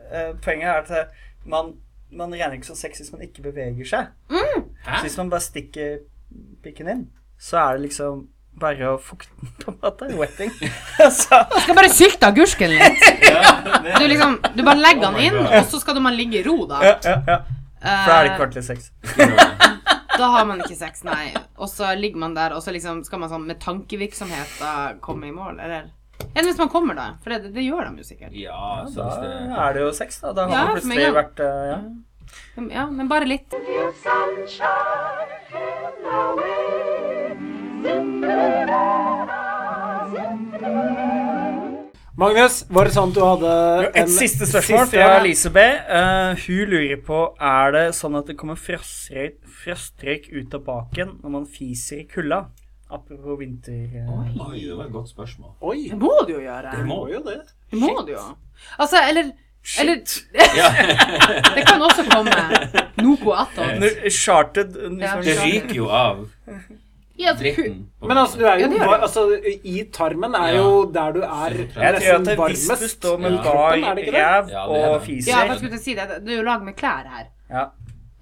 Poenget er at man, man regner ikke som sex hvis man ikke beveger seg. Mm. Så hvis man bare stikker pikken inn, så er det liksom bare å fukte den, på en måte. Wetting. så, Skal bare sylte agurken litt. Du liksom, du bare legger Oh den inn, og så skal man ligge i ro, da. ja, ja, ja. For da er det kvart kvartlig seks. Da har man ikke sex, nei. Og så ligger man der, og så liksom skal man sånn med tankevirksomhet da komme i mål, eller? Enn hvis man kommer, da? For det, det gjør de jo sikkert. Ja, så Da det er det jo sex, da. Da har Ja, man plutselig vært uh, ja. Men- Ja, men bare litt. Magnus, var det sånn at du hadde Et siste spørsmål siste- fra Lise B. Uh, hun lurer på er det sånn at det kommer frostrøyk, ut av baken når man fiser i kulda. Apropos vinter... Uh, Oi, det var et godt spørsmål. Oi, Det må du jo gjøre. Det må jo det. Det må du jo. Altså, eller Eller det kan også komme noe attåt. Nå, Charted liksom, Det ryker jo av Ja, altså, dritten. Men altså, du er jo det det. altså, I tarmen er Ja. jo der du er nesten varmest. hvis du står med Ja. bar det ræv Ja, er og det. fiser Ja, jeg skulle si det. Det er jo lag med klær her. Ja.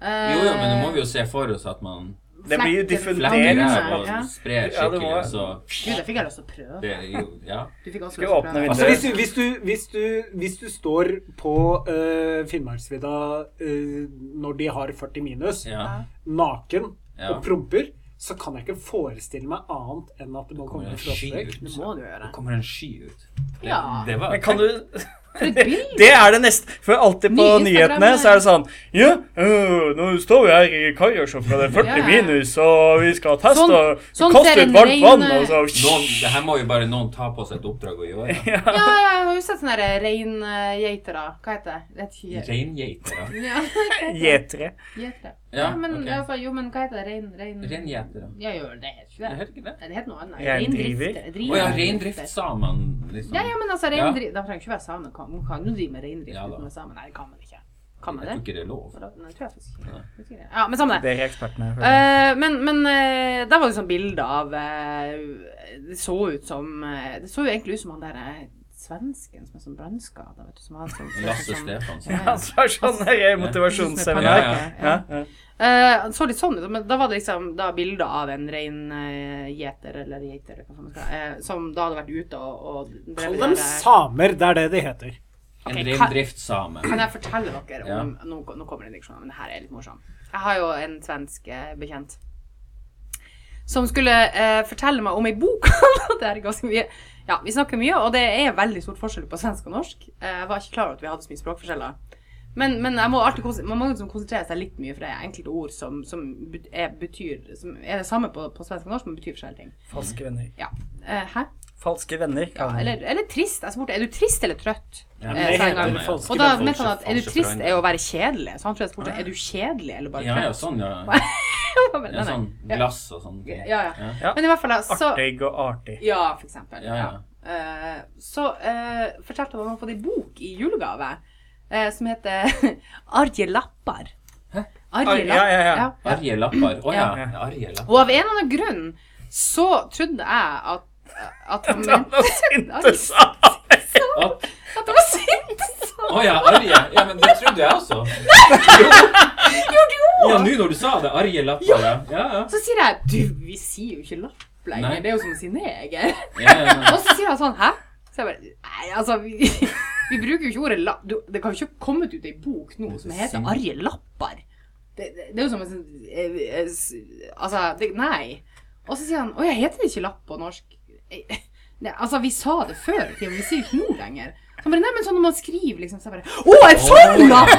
Eh, Jo, jo, men nå må vi jo se for oss at man Det blir jo diffundert. Ja. og Ja. det skikkelig, så Gud, det fikk jeg lyst til å prøve. det jo Ja. Du fikk også lyst til å prøve. Altså, hvis, du, hvis, du, hvis, du, hvis du står på uh, Finnmarksvidda uh, når de har 40 minus, ja. naken Ja. og promper, så kan jeg ikke forestille meg annet enn at det må komme kommer en ut. Det må du gjøre. Det kommer en sky ut. Det, Ja. det var Men kan du! Det er det neste. For alltid på Nye nyhetene så er det sånn Ja, uh, nå står vi her i Karasjok og det er 40 Ja, ja. minus, og vi skal teste Sånn- og sånn kaste ut varmt vann, og så noen, Det her må jo bare noen ta på seg et oppdrag å gjøre. Ja, jeg har jo sett sånne der reingeitere. Hva heter det? Reingeitere. Gjetere. Ja, Ja, men okay. altså, jo, men hva heter det? Rein... rein... Reingeitere. Ja, jo, det heter ikke Det det. heter ikke det? Det heter noe annet. Reindriver? Reindrifter. Å ja, reindriftssamene, liksom. Ja, ja, men altså, Ja. reindrift Da trenger ikke være same. Kan- Man kan jo drive med reindrift Ja, uten å være same. Nei, det kan man ikke. Kan man Jeg tror det? ikke det er lov. Nei, det tror jeg faktisk ikke. Det. Ja, men samme det. Det er ekspertene. Uh, men men uh, der var det sånn bilde av uh, Det så ut som uh, Det så jo egentlig ut som han derre eh, svensken som er sånn brannskada, vet du. Som har sånn Lasse sånn- Stefansen. Ja, Han sa sånn her motivasjonsseminar. Ja, Ja, ja. Eh, så litt sånn ut, men da var det liksom da bilder av en reingjeter, eller geiter, eller skal eh, som da hadde vært ute og, og Kall dem samer, det er det de heter. En reindriftssame. Kan jeg fortelle dere Ja. Nå, nå kommer det en diksjon, men det her er litt morsomt. Jeg har jo en svensk eh, bekjent som skulle eh, fortelle meg om ei bok. det er ganske mye Ja, vi snakker mye, og det er veldig stort forskjell på svensk og norsk. Eh, jeg var ikke klar over at vi hadde så mye språkforskjeller. Men, men jeg må alltid man må liksom konsentrere seg litt mye, for det er enkelte ord som, som er, betyr Som er det samme på, på svensk og norsk, men betyr forskjellige ting. Falske venner. Ja. Eh, hæ? Falske venner. Ja, eller, eller trist. Jeg spurte er du trist eller trøtt. Ja, Eh, heter falske Og da mente han at er du trist er å være kjedelig. Så han tror jeg spurte er du kjedelig eller bare Ja, ja, sånn, ja. Nei, ja sånn glass og sånn. Ja, ja. Ja. Men i hvert fall da, så Artig og artig. Ja, for eksempel. Ja, ja. Eh, så uh, fortalte han at han hadde fått ei bok i julegave uh, som heter Arje Lappar. Hæ? Arje Ar- ja, ja, ja. Lappar. Arje lapper. Å ja. Ja. Arje Lappar. Og av en eller annen grunn så trodde jeg at, at han mente At- At det var sint! Å ja, Arje. Ja, men det trodde jeg også. Gjorde du Ja, nå når du sa det. Arje lapper, ja. Ja, ja. Så sier jeg Du, vi sier jo ikke lapp. lenger. Nei. Det er jo som å si neger. Ja, ja, ja. Og så sier han sånn Hæ? Så jeg bare Nei, altså, vi, vi bruker jo ikke ordet lapp. Du, det kan jo ikke ha kommet ut ei bok nå som heter sint. Arje Lappar. Det, det, det er jo som en sånn eh, eh, Altså, det, nei. Og så sier han Å, jeg heter ikke Lapp på norsk. Eh, Nei, altså, vi sa det før i tida, vi sier ikke nå lenger. Så han bare Nei, men sånn når man skriver, liksom, så jeg bare Å, en sånn lapp!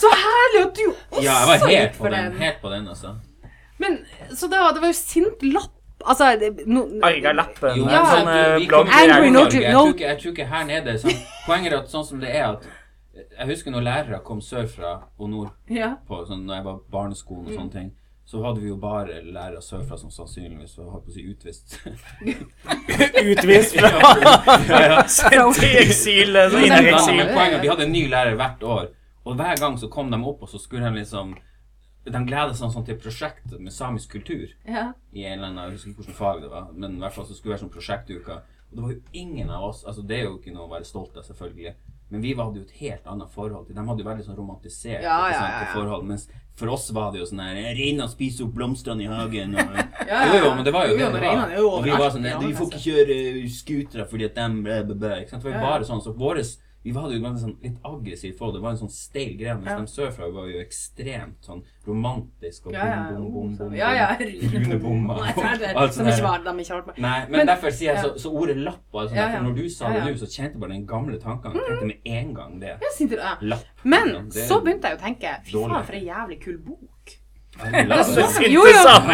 så herlig at du også ja, jeg var helt gikk på for den. Helt på den, altså. Men så det var, det var jo sint lapp. Altså no, Arga lappen. Jo, Ja, sånn eh, Angry no- Jeg tror ikke- Jeg tror ikke her nede sånn, Poenget er at sånn som det er at Jeg husker når lærere kom sørfra og nord Ja. på sånn, når jeg var på barneskolen og sånne ting, så hadde vi jo bare lærere sørfra som sannsynligvis var holdt på å si utvist. Utvist fra ja, ja. Sendt i eksil. så inn i eksil. Poenget vi hadde en ny lærer hvert år, og hver gang så kom de opp, og så skulle de liksom De gleda seg sånn til prosjekt med samisk kultur ja. i en eller annen, jeg husker ikke hvilket fag det var, men i hvert fall så skulle det være sånn prosjektuka. Og det var jo ingen av oss altså Det er jo ikke noe å være stolt av, selvfølgelig. Men vi hadde jo et helt annet forhold til De hadde jo veldig sånn romantisert Ja, ja, ja, forhold. Mens for oss var det jo sånn her Reina spiser opp blomstene i hagen. Og, Ja, jo, jo, men det var jo det det var. Og vi var sånn Vi får ikke kjøre scootere fordi at dem blæ, blæ, blæ. Det var jo bare sånn. Så våres vi hadde jo ganske sånn litt aggressivt forhold. Det var en sånn steil greie. Mens Ja. de sørfra var jo ekstremt sånn romantisk og bom, bom, bom. Ja, ja. Det Alt sånt var de ikke. Nei, men, Men- derfor sier jeg så, så ordet lapp altså, Ja, ja. Når du sa det nå, så kjente jeg bare den gamle tankene. Jeg tenkte med en gang det. Ja. Lapp. Men. Det så begynte jeg å tenke Fy faen, for ei jævlig kul bok. Jo, jo,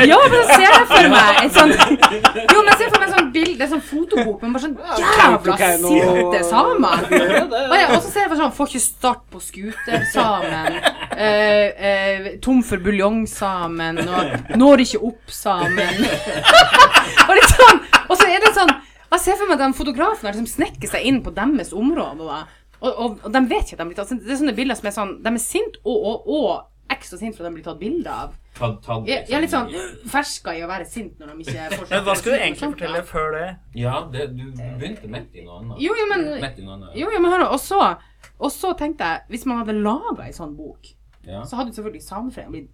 ja, men da ser jeg for meg sånn Jo, men jeg ser for meg sånn fotobok med bare sånn jævla sinte samer. Og så ser jeg bare sånn Får ikke start på skutersamen. Eh, eh, tom for buljongsamen. Og når ikke opp-samen. og sånn Og så er det sånn Jeg ser for meg at den fotografen liksom snekker seg inn på deres område. Da. Og, og, og de vet ikke at de blir tatt Det er sånne bilder som er sånn De er sinte og, og, og ekstra sinte for at de blir tatt bilde av. Tatt, tatt, Jeg, Ja, litt sånn ferska i å være sint når de ikke får Men hva skulle du egentlig sånt, fortelle da. før det? Ja, det, du begynte midt i noe annet. Jo, jo, men annet. Jo, jo, men hør nå. Og så, og så tenkte jeg, hvis man hadde laga ei sånn bok, Ja. så hadde selvfølgelig Sameforeningen blitt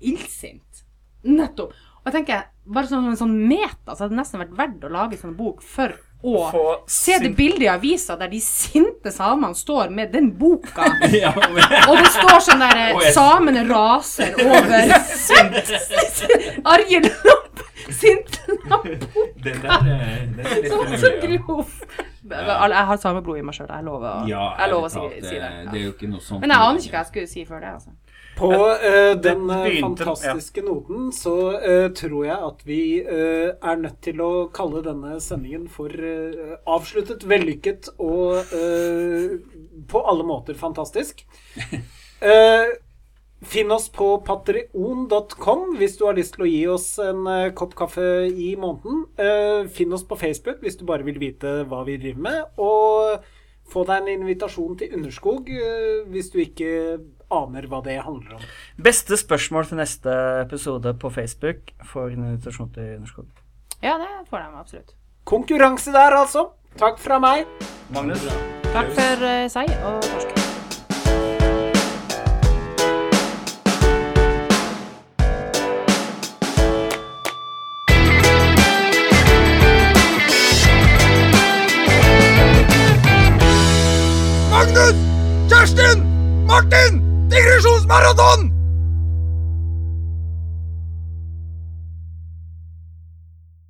illsint. Nettopp. Og jeg tenker, bare sånn, en sånn meta, så hadde det nesten vært verdt å lage en sånn bok for å Få se det bildet i avisa der de sinte samene står med den boka. ja, men, Og det står sånn der oh, eh, jeg- Samene raser over Arje Lopp! Sinte Lapp! det der er, det er litt Som så grov. Jeg har sameblod i meg sjøl. Jeg lover å, Ja, si, si det. Det Ja. noe sånt. Men jeg aner ikke hva jeg skulle si før det. altså. På uh, den eh, begynte- fantastiske noten så uh, tror jeg at vi uh, er nødt til å kalle denne sendingen for avsluttet, vellykket og på alle måter fantastisk. Finn oss på patrion.com hvis du har lyst til å gi oss en kopp kaffe i måneden. Finn oss på Facebook hvis du bare vil vite hva vi driver med. Og få deg en invitasjon til Underskog hvis du ikke aner hva det handler om. Beste spørsmål til neste episode på Facebook for en invitasjon til Underskog. Ja, det får de absolutt. Konkurranse der, altså. Takk fra meg. Magnus? Takk for uh, seg og torsk. Magnus! Kjerstin! Martin! Digresjonsmaraton!